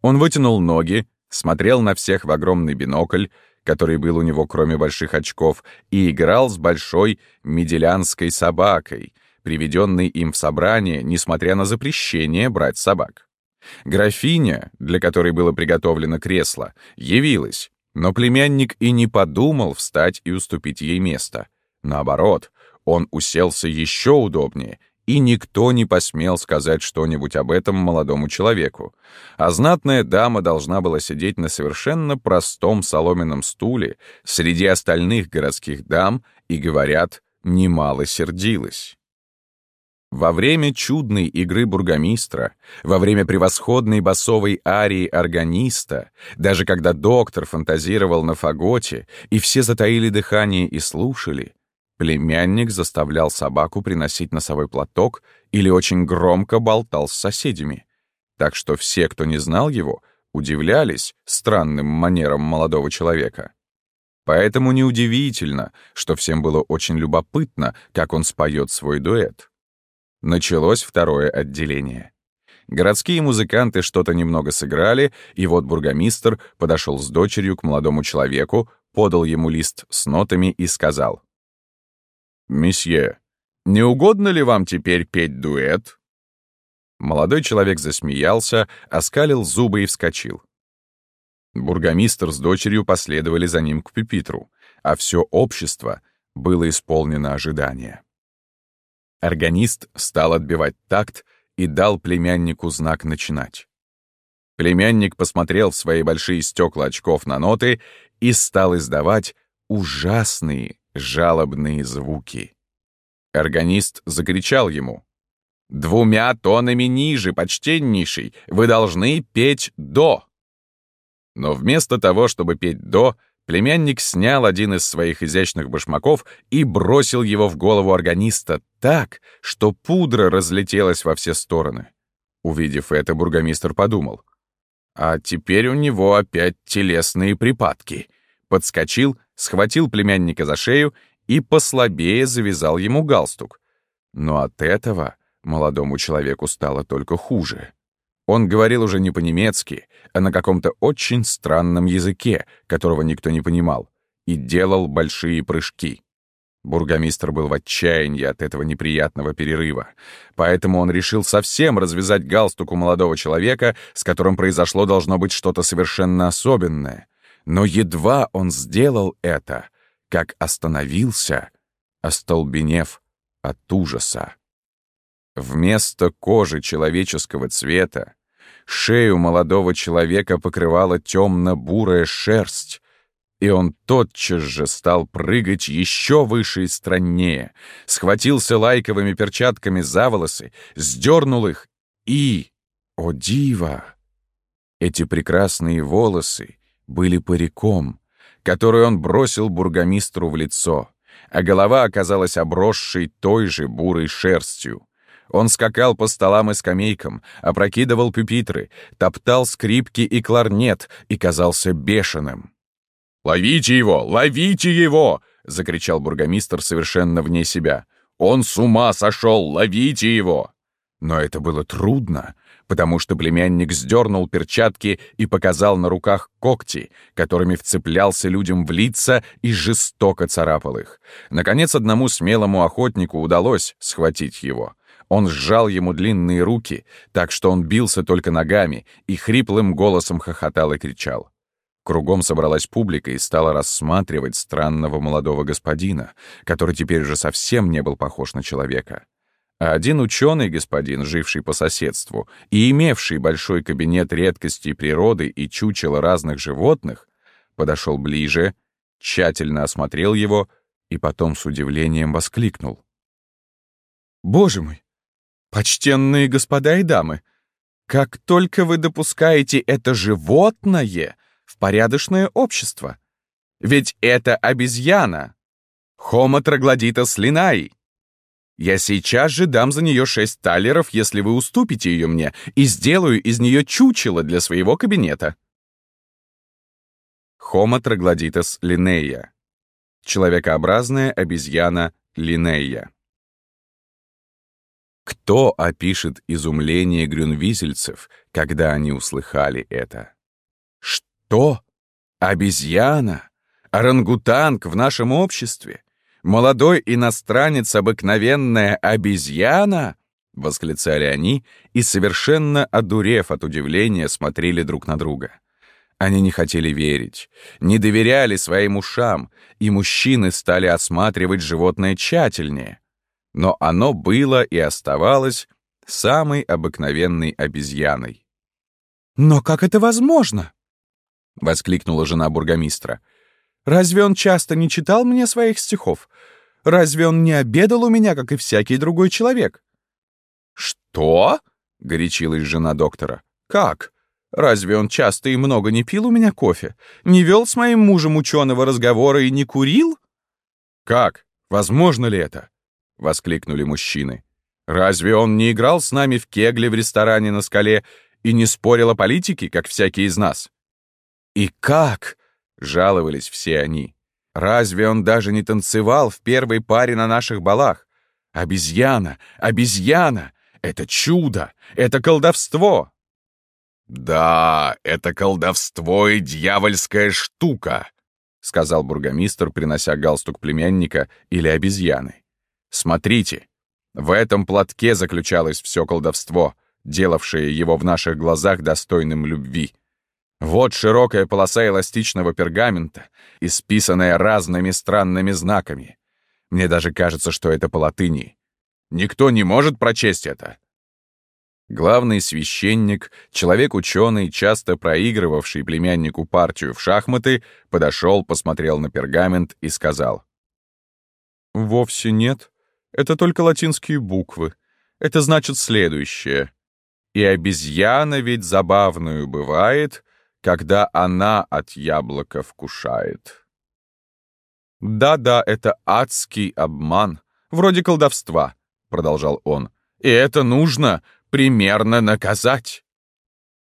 Он вытянул ноги, смотрел на всех в огромный бинокль, который был у него кроме больших очков, и играл с большой меделянской собакой, приведенной им в собрание, несмотря на запрещение брать собак. Графиня, для которой было приготовлено кресло, явилась, но племянник и не подумал встать и уступить ей место. Наоборот, он уселся еще удобнее, и никто не посмел сказать что-нибудь об этом молодому человеку. А знатная дама должна была сидеть на совершенно простом соломенном стуле среди остальных городских дам и, говорят, немало сердилась. Во время чудной игры бургомистра, во время превосходной басовой арии органиста, даже когда доктор фантазировал на фаготе, и все затаили дыхание и слушали, Племянник заставлял собаку приносить носовой платок или очень громко болтал с соседями. Так что все, кто не знал его, удивлялись странным манерам молодого человека. Поэтому неудивительно, что всем было очень любопытно, как он споет свой дуэт. Началось второе отделение. Городские музыканты что-то немного сыграли, и вот бургомистр подошел с дочерью к молодому человеку, подал ему лист с нотами и сказал — «Месье, не угодно ли вам теперь петь дуэт?» Молодой человек засмеялся, оскалил зубы и вскочил. Бургомистр с дочерью последовали за ним к пюпитру, а все общество было исполнено ожидания. Органист стал отбивать такт и дал племяннику знак начинать. Племянник посмотрел в свои большие стекла очков на ноты и стал издавать ужасные, жалобные звуки. Органист закричал ему. «Двумя тонами ниже, почтеннейший, вы должны петь «до». Но вместо того, чтобы петь «до», племянник снял один из своих изящных башмаков и бросил его в голову органиста так, что пудра разлетелась во все стороны. Увидев это, бургомистр подумал. А теперь у него опять телесные припадки. Подскочил схватил племянника за шею и послабее завязал ему галстук. Но от этого молодому человеку стало только хуже. Он говорил уже не по-немецки, а на каком-то очень странном языке, которого никто не понимал, и делал большие прыжки. Бургомистр был в отчаянии от этого неприятного перерыва, поэтому он решил совсем развязать галстук у молодого человека, с которым произошло должно быть что-то совершенно особенное, но едва он сделал это, как остановился, остолбенев от ужаса. Вместо кожи человеческого цвета шею молодого человека покрывала темно-бурая шерсть, и он тотчас же стал прыгать еще выше и страннее, схватился лайковыми перчатками за волосы, сдернул их и... О, диво! Эти прекрасные волосы были париком, который он бросил бургомистру в лицо, а голова оказалась обросшей той же бурой шерстью. Он скакал по столам и скамейкам, опрокидывал пюпитры, топтал скрипки и кларнет и казался бешеным. «Ловите его! Ловите его!» — закричал бургомистр совершенно вне себя. «Он с ума сошел! Ловите его!» Но это было трудно, потому что племянник сдернул перчатки и показал на руках когти, которыми вцеплялся людям в лица и жестоко царапал их. Наконец, одному смелому охотнику удалось схватить его. Он сжал ему длинные руки, так что он бился только ногами и хриплым голосом хохотал и кричал. Кругом собралась публика и стала рассматривать странного молодого господина, который теперь уже совсем не был похож на человека. А один ученый господин, живший по соседству и имевший большой кабинет редкостей природы и чучела разных животных, подошел ближе, тщательно осмотрел его и потом с удивлением воскликнул. «Боже мой! «Почтенные господа и дамы, как только вы допускаете это животное в порядочное общество, ведь это обезьяна, Homo troglodytes linai. Я сейчас же дам за нее шесть талеров, если вы уступите ее мне, и сделаю из нее чучело для своего кабинета». Homo troglodytes linnea. Человекообразная обезьяна Линнея. Кто опишет изумление грюнвизельцев, когда они услыхали это? Что? Обезьяна? Орангутанг в нашем обществе? Молодой иностранец, обыкновенная обезьяна? Восклицали они и, совершенно одурев от удивления, смотрели друг на друга. Они не хотели верить, не доверяли своим ушам, и мужчины стали осматривать животное тщательнее но оно было и оставалось самой обыкновенной обезьяной. «Но как это возможно?» — воскликнула жена бургомистра. «Разве он часто не читал мне своих стихов? Разве он не обедал у меня, как и всякий другой человек?» «Что?» — горячилась жена доктора. «Как? Разве он часто и много не пил у меня кофе? Не вел с моим мужем ученого разговора и не курил?» «Как? Возможно ли это? — воскликнули мужчины. «Разве он не играл с нами в кегле в ресторане на скале и не спорил о политике, как всякий из нас?» «И как?» — жаловались все они. «Разве он даже не танцевал в первой паре на наших балах? Обезьяна! Обезьяна! Это чудо! Это колдовство!» «Да, это колдовство и дьявольская штука», — сказал бургомистр, принося галстук племянника или обезьяны. Смотрите, в этом платке заключалось все колдовство, делавшее его в наших глазах достойным любви. Вот широкая полоса эластичного пергамента, исписанная разными странными знаками. Мне даже кажется, что это по латыни. Никто не может прочесть это. Главный священник, человек-ученый, часто проигрывавший племяннику партию в шахматы, подошел, посмотрел на пергамент и сказал. «Вовсе нет. Это только латинские буквы. Это значит следующее. И обезьяна ведь забавную бывает, когда она от яблока вкушает. «Да-да, это адский обман, вроде колдовства», — продолжал он. «И это нужно примерно наказать».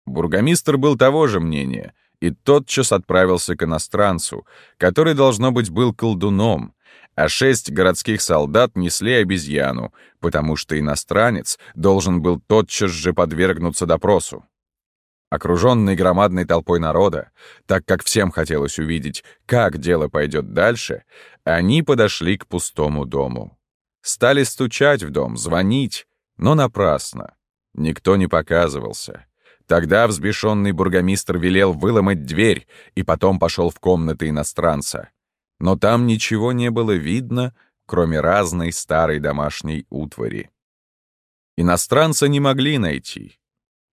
Бургомистр был того же мнения и тотчас отправился к иностранцу, который, должно быть, был колдуном, а шесть городских солдат несли обезьяну, потому что иностранец должен был тотчас же подвергнуться допросу. Окруженный громадной толпой народа, так как всем хотелось увидеть, как дело пойдет дальше, они подошли к пустому дому. Стали стучать в дом, звонить, но напрасно. Никто не показывался. Тогда взбешенный бургомистр велел выломать дверь и потом пошел в комнаты иностранца но там ничего не было видно, кроме разной старой домашней утвари. Иностранца не могли найти,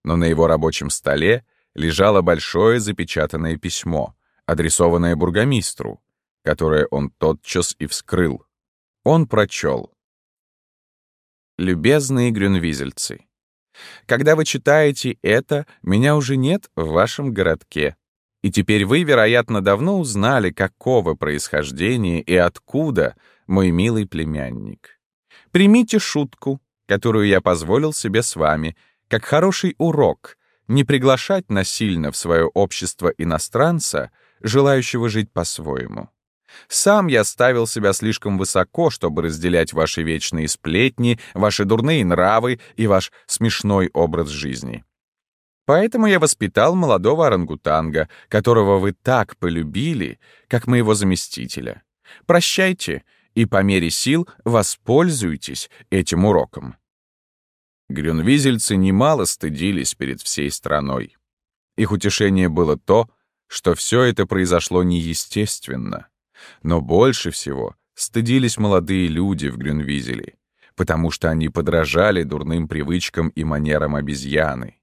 но на его рабочем столе лежало большое запечатанное письмо, адресованное бургомистру, которое он тотчас и вскрыл. Он прочел. «Любезные грюнвизельцы, Когда вы читаете это, меня уже нет в вашем городке. И теперь вы, вероятно, давно узнали, какого происхождения и откуда мой милый племянник. Примите шутку, которую я позволил себе с вами, как хороший урок, не приглашать насильно в свое общество иностранца, желающего жить по-своему. Сам я ставил себя слишком высоко, чтобы разделять ваши вечные сплетни, ваши дурные нравы и ваш смешной образ жизни. Поэтому я воспитал молодого орангутанга, которого вы так полюбили, как моего заместителя. Прощайте и по мере сил воспользуйтесь этим уроком. Грюнвизельцы немало стыдились перед всей страной. Их утешение было то, что все это произошло неестественно. Но больше всего стыдились молодые люди в Грюнвизеле, потому что они подражали дурным привычкам и манерам обезьяны.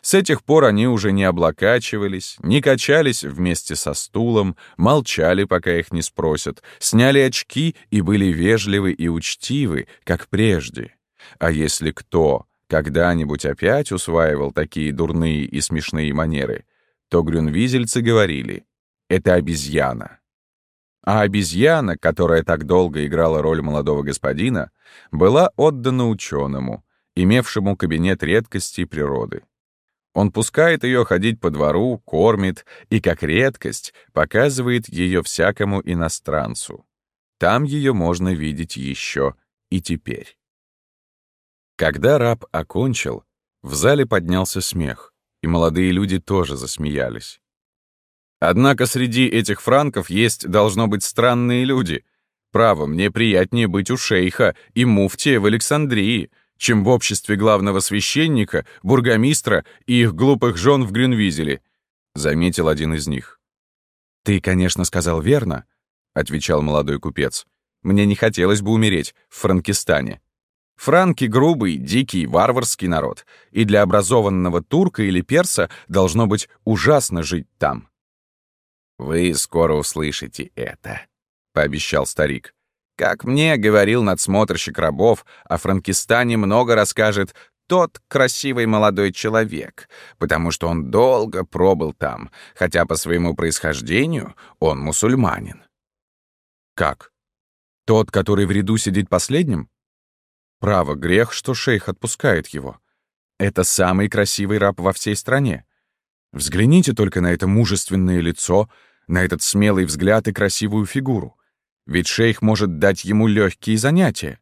С этих пор они уже не облокачивались, не качались вместе со стулом, молчали, пока их не спросят, сняли очки и были вежливы и учтивы, как прежде. А если кто когда-нибудь опять усваивал такие дурные и смешные манеры, то грюнвизельцы говорили «это обезьяна». А обезьяна, которая так долго играла роль молодого господина, была отдана ученому, имевшему кабинет редкостей природы. Он пускает ее ходить по двору, кормит и, как редкость, показывает ее всякому иностранцу. Там ее можно видеть еще и теперь. Когда раб окончил, в зале поднялся смех, и молодые люди тоже засмеялись. Однако среди этих франков есть, должно быть, странные люди. Право, мне приятнее быть у шейха и муфтия в Александрии, чем в обществе главного священника, бургомистра и их глупых жен в Грюнвизеле», — заметил один из них. «Ты, конечно, сказал верно», — отвечал молодой купец. «Мне не хотелось бы умереть в Франкистане. Франки — грубый, дикий, варварский народ, и для образованного турка или перса должно быть ужасно жить там. «Вы скоро услышите это», — пообещал старик. «Как мне говорил надсмотрщик рабов, о Франкистане много расскажет тот красивый молодой человек, потому что он долго пробыл там, хотя по своему происхождению он мусульманин». «Как? Тот, который в ряду сидит последним?» «Право, грех, что шейх отпускает его. Это самый красивый раб во всей стране. Взгляните только на это мужественное лицо, на этот смелый взгляд и красивую фигуру. Ведь шейх может дать ему легкие занятия.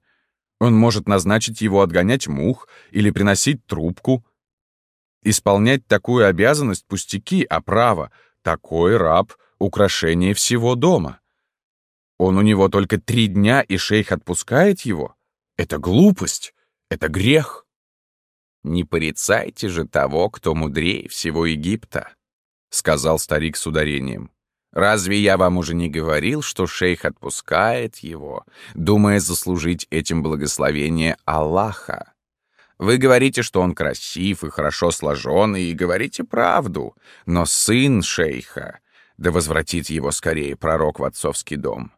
Он может назначить его отгонять мух или приносить трубку. Исполнять такую обязанность пустяки, а право, такой раб — украшение всего дома. Он у него только три дня, и шейх отпускает его. Это глупость, это грех. «Не порицайте же того, кто мудрее всего Египта», — сказал старик с ударением. Разве я вам уже не говорил, что шейх отпускает его, думая заслужить этим благословение Аллаха? Вы говорите, что он красив и хорошо сложен, и говорите правду, но сын шейха, да возвратит его скорее пророк в отцовский дом.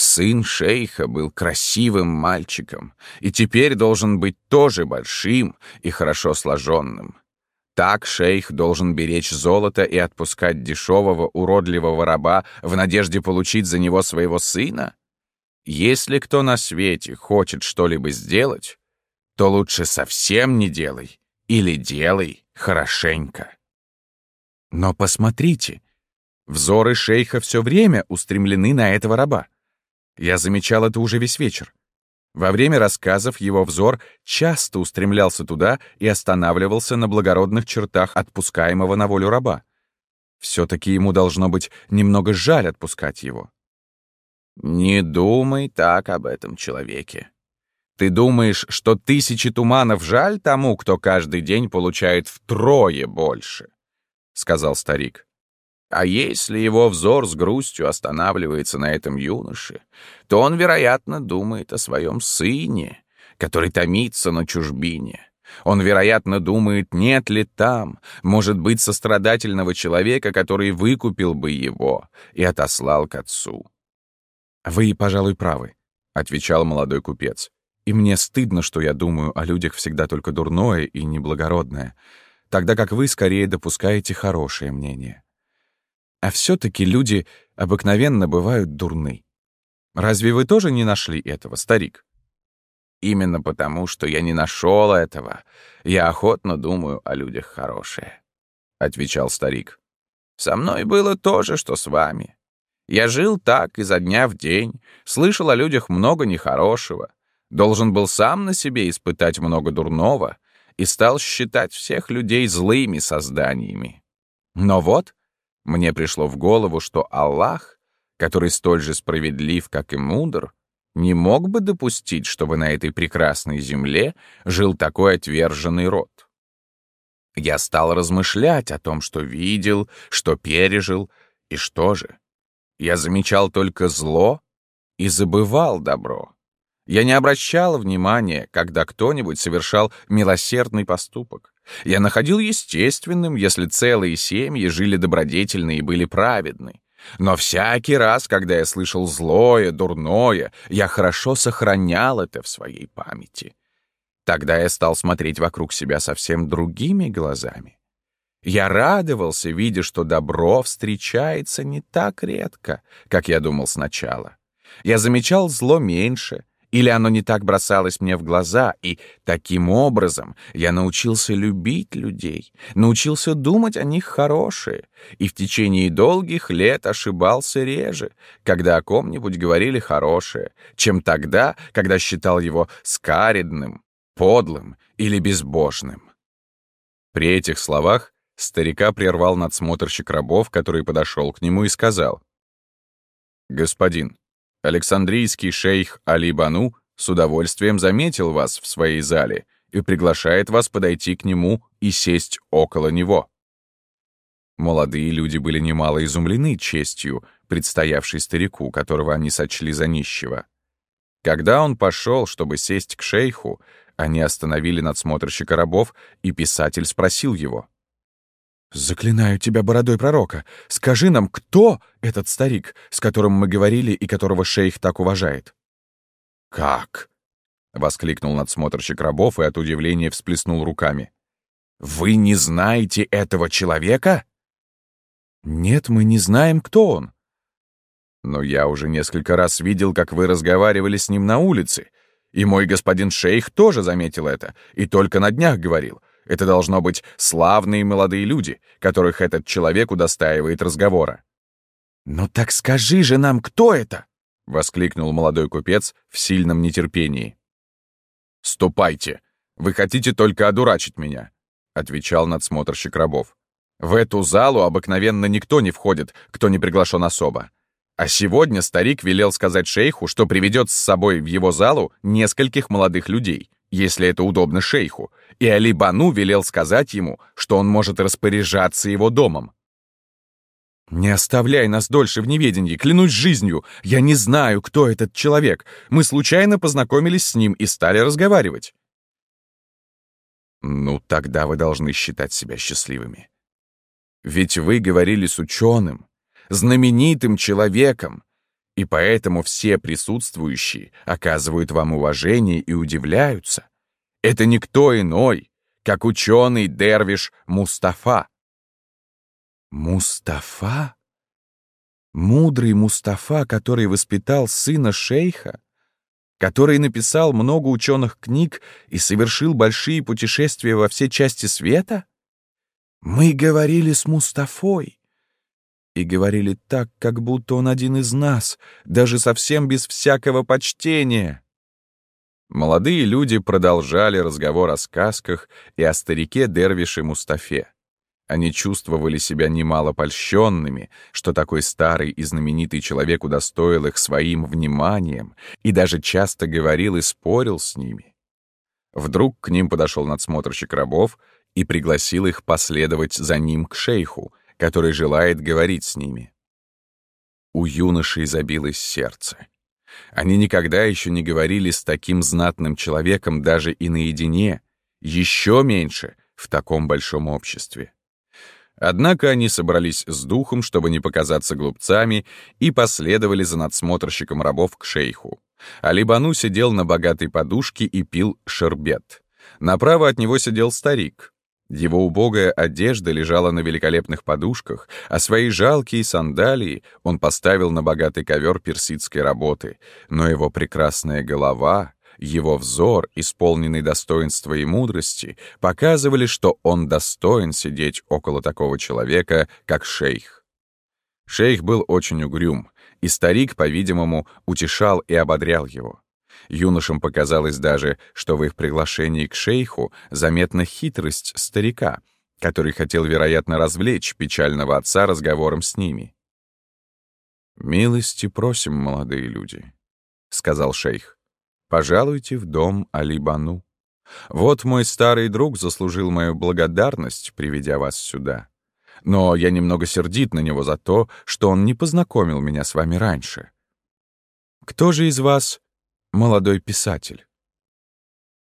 Сын шейха был красивым мальчиком, и теперь должен быть тоже большим и хорошо сложенным. Так шейх должен беречь золото и отпускать дешевого, уродливого раба в надежде получить за него своего сына? Если кто на свете хочет что-либо сделать, то лучше совсем не делай или делай хорошенько. Но посмотрите, взоры шейха все время устремлены на этого раба. Я замечал это уже весь вечер. Во время рассказов его взор часто устремлялся туда и останавливался на благородных чертах отпускаемого на волю раба. Все-таки ему должно быть немного жаль отпускать его. «Не думай так об этом человеке. Ты думаешь, что тысячи туманов жаль тому, кто каждый день получает втрое больше?» — сказал старик. А если его взор с грустью останавливается на этом юноше, то он, вероятно, думает о своем сыне, который томится на чужбине. Он, вероятно, думает, нет ли там, может быть, сострадательного человека, который выкупил бы его и отослал к отцу. «Вы, пожалуй, правы», — отвечал молодой купец. И мне стыдно, что я думаю о людях всегда только дурное и неблагородное, тогда как вы скорее допускаете хорошее мнение. А все-таки люди обыкновенно бывают дурны. Разве вы тоже не нашли этого, старик? Именно потому, что я не нашел этого, я охотно думаю о людях хорошее, — отвечал старик. Со мной было то же, что с вами. Я жил так изо дня в день, слышал о людях много нехорошего, должен был сам на себе испытать много дурного и стал считать всех людей злыми созданиями. Но вот мне пришло в голову, что Аллах, который столь же справедлив, как и мудр, не мог бы допустить, чтобы на этой прекрасной земле жил такой отверженный род. Я стал размышлять о том, что видел, что пережил, и что же. Я замечал только зло и забывал добро. Я не обращал внимания, когда кто-нибудь совершал милосердный поступок. Я находил естественным, если целые семьи жили добродетельно и были праведны. Но всякий раз, когда я слышал злое, дурное, я хорошо сохранял это в своей памяти. Тогда я стал смотреть вокруг себя совсем другими глазами. Я радовался, видя, что добро встречается не так редко, как я думал сначала. Я замечал зло меньше, или оно не так бросалось мне в глаза, и таким образом я научился любить людей, научился думать о них хорошее, и в течение долгих лет ошибался реже, когда о ком-нибудь говорили хорошее, чем тогда, когда считал его скаридным, подлым или безбожным. При этих словах старика прервал надсмотрщик рабов, который подошел к нему и сказал, «Господин, Александрийский шейх Али Бану с удовольствием заметил вас в своей зале и приглашает вас подойти к нему и сесть около него. Молодые люди были немало изумлены честью, предстоявшей старику, которого они сочли за нищего. Когда он пошел, чтобы сесть к шейху, они остановили надсмотрщика рабов, и писатель спросил его — «Заклинаю тебя бородой пророка, скажи нам, кто этот старик, с которым мы говорили и которого шейх так уважает?» «Как?» — воскликнул надсмотрщик рабов и от удивления всплеснул руками. «Вы не знаете этого человека?» «Нет, мы не знаем, кто он». «Но я уже несколько раз видел, как вы разговаривали с ним на улице, и мой господин шейх тоже заметил это, и только на днях говорил. Это должно быть славные молодые люди, которых этот человек удостаивает разговора. «Ну так скажи же нам, кто это?» — воскликнул молодой купец в сильном нетерпении. «Ступайте! Вы хотите только одурачить меня!» — отвечал надсмотрщик рабов. «В эту залу обыкновенно никто не входит, кто не приглашен особо. А сегодня старик велел сказать шейху, что приведет с собой в его залу нескольких молодых людей, если это удобно шейху, и Али Бану велел сказать ему, что он может распоряжаться его домом. «Не оставляй нас дольше в неведении, клянусь жизнью. Я не знаю, кто этот человек. Мы случайно познакомились с ним и стали разговаривать». «Ну, тогда вы должны считать себя счастливыми. Ведь вы говорили с ученым, знаменитым человеком, и поэтому все присутствующие оказывают вам уважение и удивляются. Это никто иной, как ученый Дервиш Мустафа. Мустафа? Мудрый Мустафа, который воспитал сына шейха? Который написал много ученых книг и совершил большие путешествия во все части света? Мы говорили с Мустафой и говорили так, как будто он один из нас, даже совсем без всякого почтения. Молодые люди продолжали разговор о сказках и о старике Дервише Мустафе. Они чувствовали себя немало польщенными, что такой старый и знаменитый человек удостоил их своим вниманием и даже часто говорил и спорил с ними. Вдруг к ним подошел надсмотрщик рабов и пригласил их последовать за ним к шейху, который желает говорить с ними. У юношей забилось сердце. Они никогда еще не говорили с таким знатным человеком даже и наедине, еще меньше в таком большом обществе. Однако они собрались с духом, чтобы не показаться глупцами, и последовали за надсмотрщиком рабов к шейху, Алибану сидел на богатой подушке и пил шербет. Направо от него сидел старик. Его убогая одежда лежала на великолепных подушках, а свои жалкие сандалии он поставил на богатый ковер персидской работы, но его прекрасная голова, его взор, исполненный достоинства и мудрости, показывали, что он достоин сидеть около такого человека, как шейх. Шейх был очень угрюм, и старик, по-видимому, утешал и ободрял его. Юношам показалось даже, что в их приглашении к шейху заметна хитрость старика, который хотел, вероятно, развлечь печального отца разговором с ними. «Милости просим, молодые люди», — сказал шейх. «Пожалуйте в дом Алибану. Вот мой старый друг заслужил мою благодарность, приведя вас сюда. Но я немного сердит на него за то, что он не познакомил меня с вами раньше. Кто же из вас молодой писатель.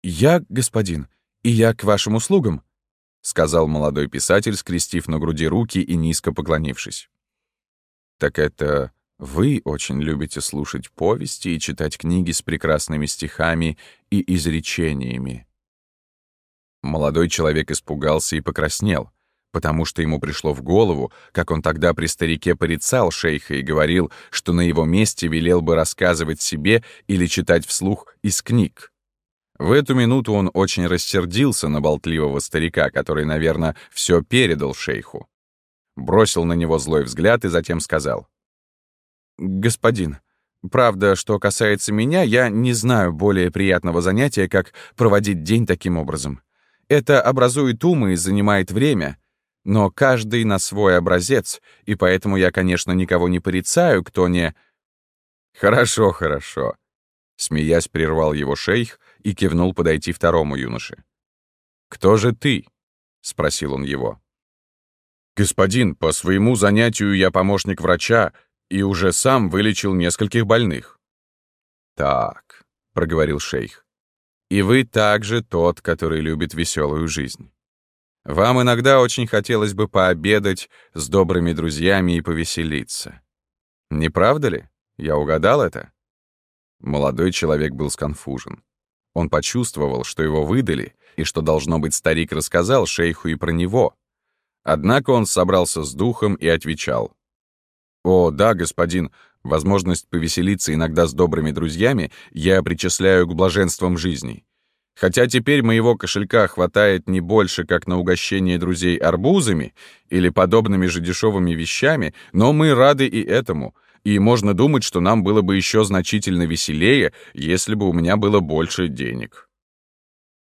«Я, господин, и я к вашим услугам», — сказал молодой писатель, скрестив на груди руки и низко поклонившись. «Так это вы очень любите слушать повести и читать книги с прекрасными стихами и изречениями». Молодой человек испугался и покраснел — потому что ему пришло в голову, как он тогда при старике порицал шейха и говорил, что на его месте велел бы рассказывать себе или читать вслух из книг. В эту минуту он очень рассердился на болтливого старика, который, наверное, все передал шейху. Бросил на него злой взгляд и затем сказал. «Господин, правда, что касается меня, я не знаю более приятного занятия, как проводить день таким образом. Это образует ум и занимает время, но каждый на свой образец, и поэтому я, конечно, никого не порицаю, кто не... Хорошо, хорошо. Смеясь, прервал его шейх и кивнул подойти второму юноше. «Кто же ты?» — спросил он его. «Господин, по своему занятию я помощник врача и уже сам вылечил нескольких больных». «Так», — проговорил шейх, — «и вы также тот, который любит веселую жизнь». Вам иногда очень хотелось бы пообедать с добрыми друзьями и повеселиться. Не правда ли? Я угадал это?» Молодой человек был сконфужен. Он почувствовал, что его выдали, и что, должно быть, старик рассказал шейху и про него. Однако он собрался с духом и отвечал. «О, да, господин, возможность повеселиться иногда с добрыми друзьями я причисляю к блаженствам жизни. Хотя теперь моего кошелька хватает не больше, как на угощение друзей арбузами или подобными же дешевыми вещами, но мы рады и этому, и можно думать, что нам было бы еще значительно веселее, если бы у меня было больше денег.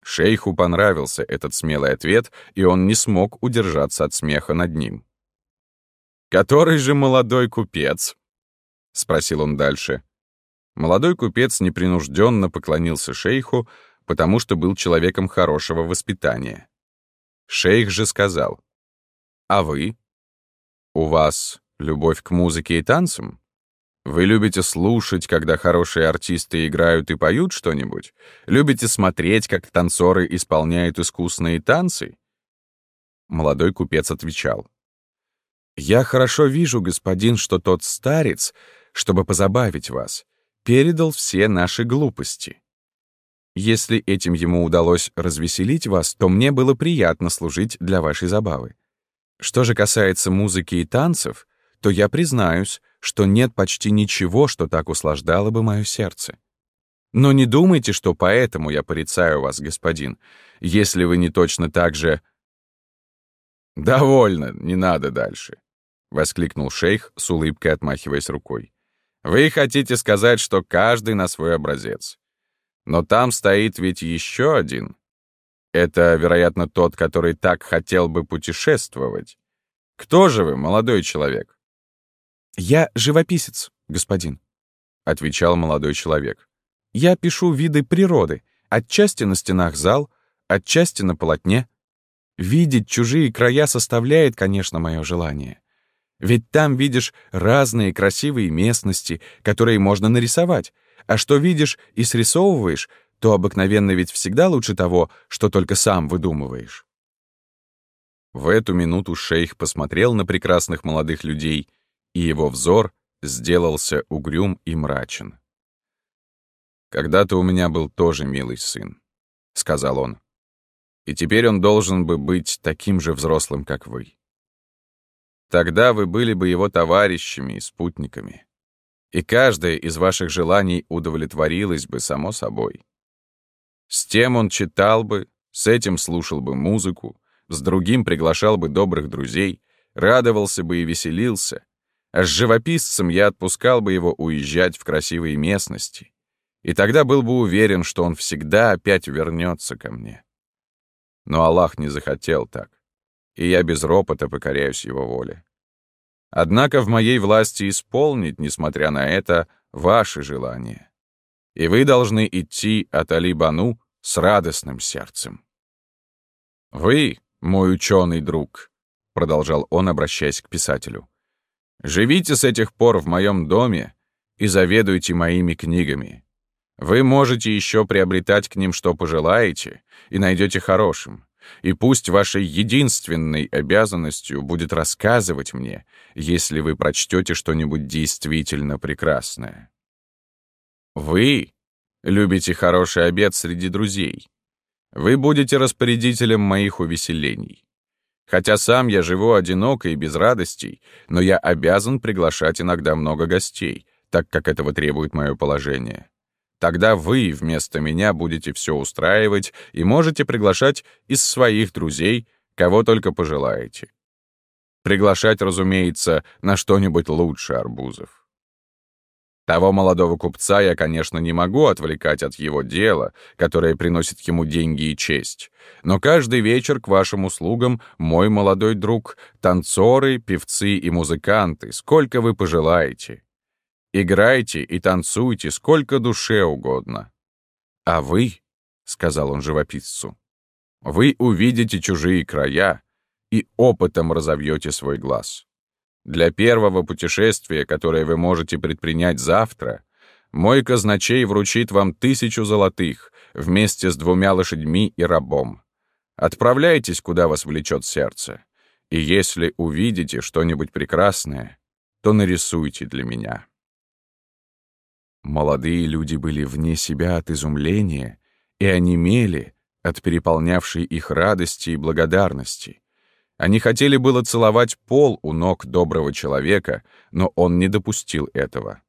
Шейху понравился этот смелый ответ, и он не смог удержаться от смеха над ним. «Который же молодой купец?» — спросил он дальше. Молодой купец непринужденно поклонился шейху, потому что был человеком хорошего воспитания. Шейх же сказал, «А вы? У вас любовь к музыке и танцам? Вы любите слушать, когда хорошие артисты играют и поют что-нибудь? Любите смотреть, как танцоры исполняют искусные танцы?» Молодой купец отвечал, «Я хорошо вижу, господин, что тот старец, чтобы позабавить вас, передал все наши глупости. Если этим ему удалось развеселить вас, то мне было приятно служить для вашей забавы. Что же касается музыки и танцев, то я признаюсь, что нет почти ничего, что так услаждало бы мое сердце. Но не думайте, что поэтому я порицаю вас, господин, если вы не точно так же... «Довольно, не надо дальше», — воскликнул шейх, с улыбкой отмахиваясь рукой. «Вы хотите сказать, что каждый на свой образец. Но там стоит ведь еще один. Это, вероятно, тот, который так хотел бы путешествовать. Кто же вы, молодой человек? «Я живописец, господин», — отвечал молодой человек. «Я пишу виды природы, отчасти на стенах зал, отчасти на полотне. Видеть чужие края составляет, конечно, мое желание. Ведь там видишь разные красивые местности, которые можно нарисовать, а что видишь и срисовываешь, то обыкновенно ведь всегда лучше того, что только сам выдумываешь. В эту минуту шейх посмотрел на прекрасных молодых людей, и его взор сделался угрюм и мрачен. «Когда-то у меня был тоже милый сын», — сказал он. «И теперь он должен бы быть таким же взрослым, как вы. Тогда вы были бы его товарищами и спутниками. И каждое из ваших желаний удовлетворилось бы само собой. С тем он читал бы, с этим слушал бы музыку, с другим приглашал бы добрых друзей, радовался бы и веселился, а с живописцем я отпускал бы его уезжать в красивые местности, и тогда был бы уверен, что он всегда опять вернется ко мне. Но Аллах не захотел так, и я без ропота покоряюсь его воле. Однако в моей власти исполнить, несмотря на это, ваши желания. И вы должны идти от Али-Бану с радостным сердцем. «Вы, мой ученый друг», — продолжал он, обращаясь к писателю, «живите с этих пор в моем доме и заведуйте моими книгами. Вы можете еще приобретать к ним, что пожелаете, и найдете хорошим. И пусть вашей единственной обязанностью будет рассказывать мне, если вы прочтете что-нибудь действительно прекрасное. Вы любите хороший обед среди друзей. Вы будете распорядителем моих увеселений. Хотя сам я живу одиноко и без радостей, но я обязан приглашать иногда много гостей, так как этого требует мое положение. Тогда вы вместо меня будете все устраивать и можете приглашать из своих друзей, кого только пожелаете. Приглашать, разумеется, на что-нибудь лучше арбузов. Того молодого купца я, конечно, не могу отвлекать от его дела, которое приносит ему деньги и честь. Но каждый вечер к вашим услугам мой молодой друг, танцоры, певцы и музыканты, сколько вы пожелаете. Играйте и танцуйте сколько душе угодно. А вы, — сказал он живописцу, — вы увидите чужие края и опытом разовьете свой глаз. Для первого путешествия, которое вы можете предпринять завтра, мой казначей вручит вам тысячу золотых вместе с двумя лошадьми и рабом. Отправляйтесь, куда вас влечет сердце, и если увидите что-нибудь прекрасное, то нарисуйте для меня». Молодые люди были вне себя от изумления и онемели от переполнявшей их радости и благодарности. Они хотели было целовать пол у ног доброго человека, но он не допустил этого.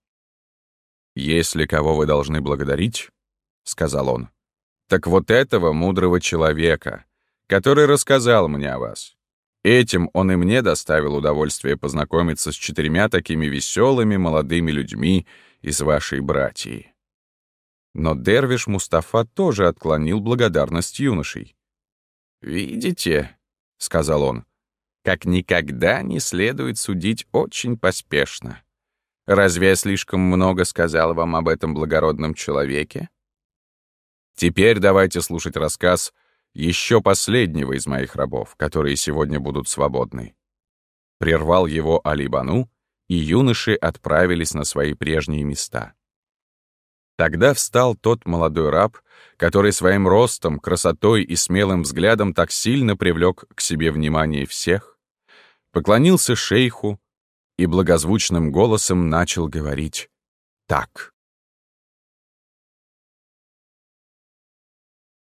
«Если кого вы должны благодарить, — сказал он, — так вот этого мудрого человека, который рассказал мне о вас. Этим он и мне доставил удовольствие познакомиться с четырьмя такими веселыми молодыми людьми из вашей братьи». Но Дервиш Мустафа тоже отклонил благодарность юношей. «Видите, — сказал он, — «как никогда не следует судить очень поспешно. Разве я слишком много сказал вам об этом благородном человеке? Теперь давайте слушать рассказ еще последнего из моих рабов, которые сегодня будут свободны». Прервал его Алибану, и юноши отправились на свои прежние места. Тогда встал тот молодой раб, который своим ростом, красотой и смелым взглядом так сильно привлек к себе внимание всех, поклонился шейху и благозвучным голосом начал говорить так.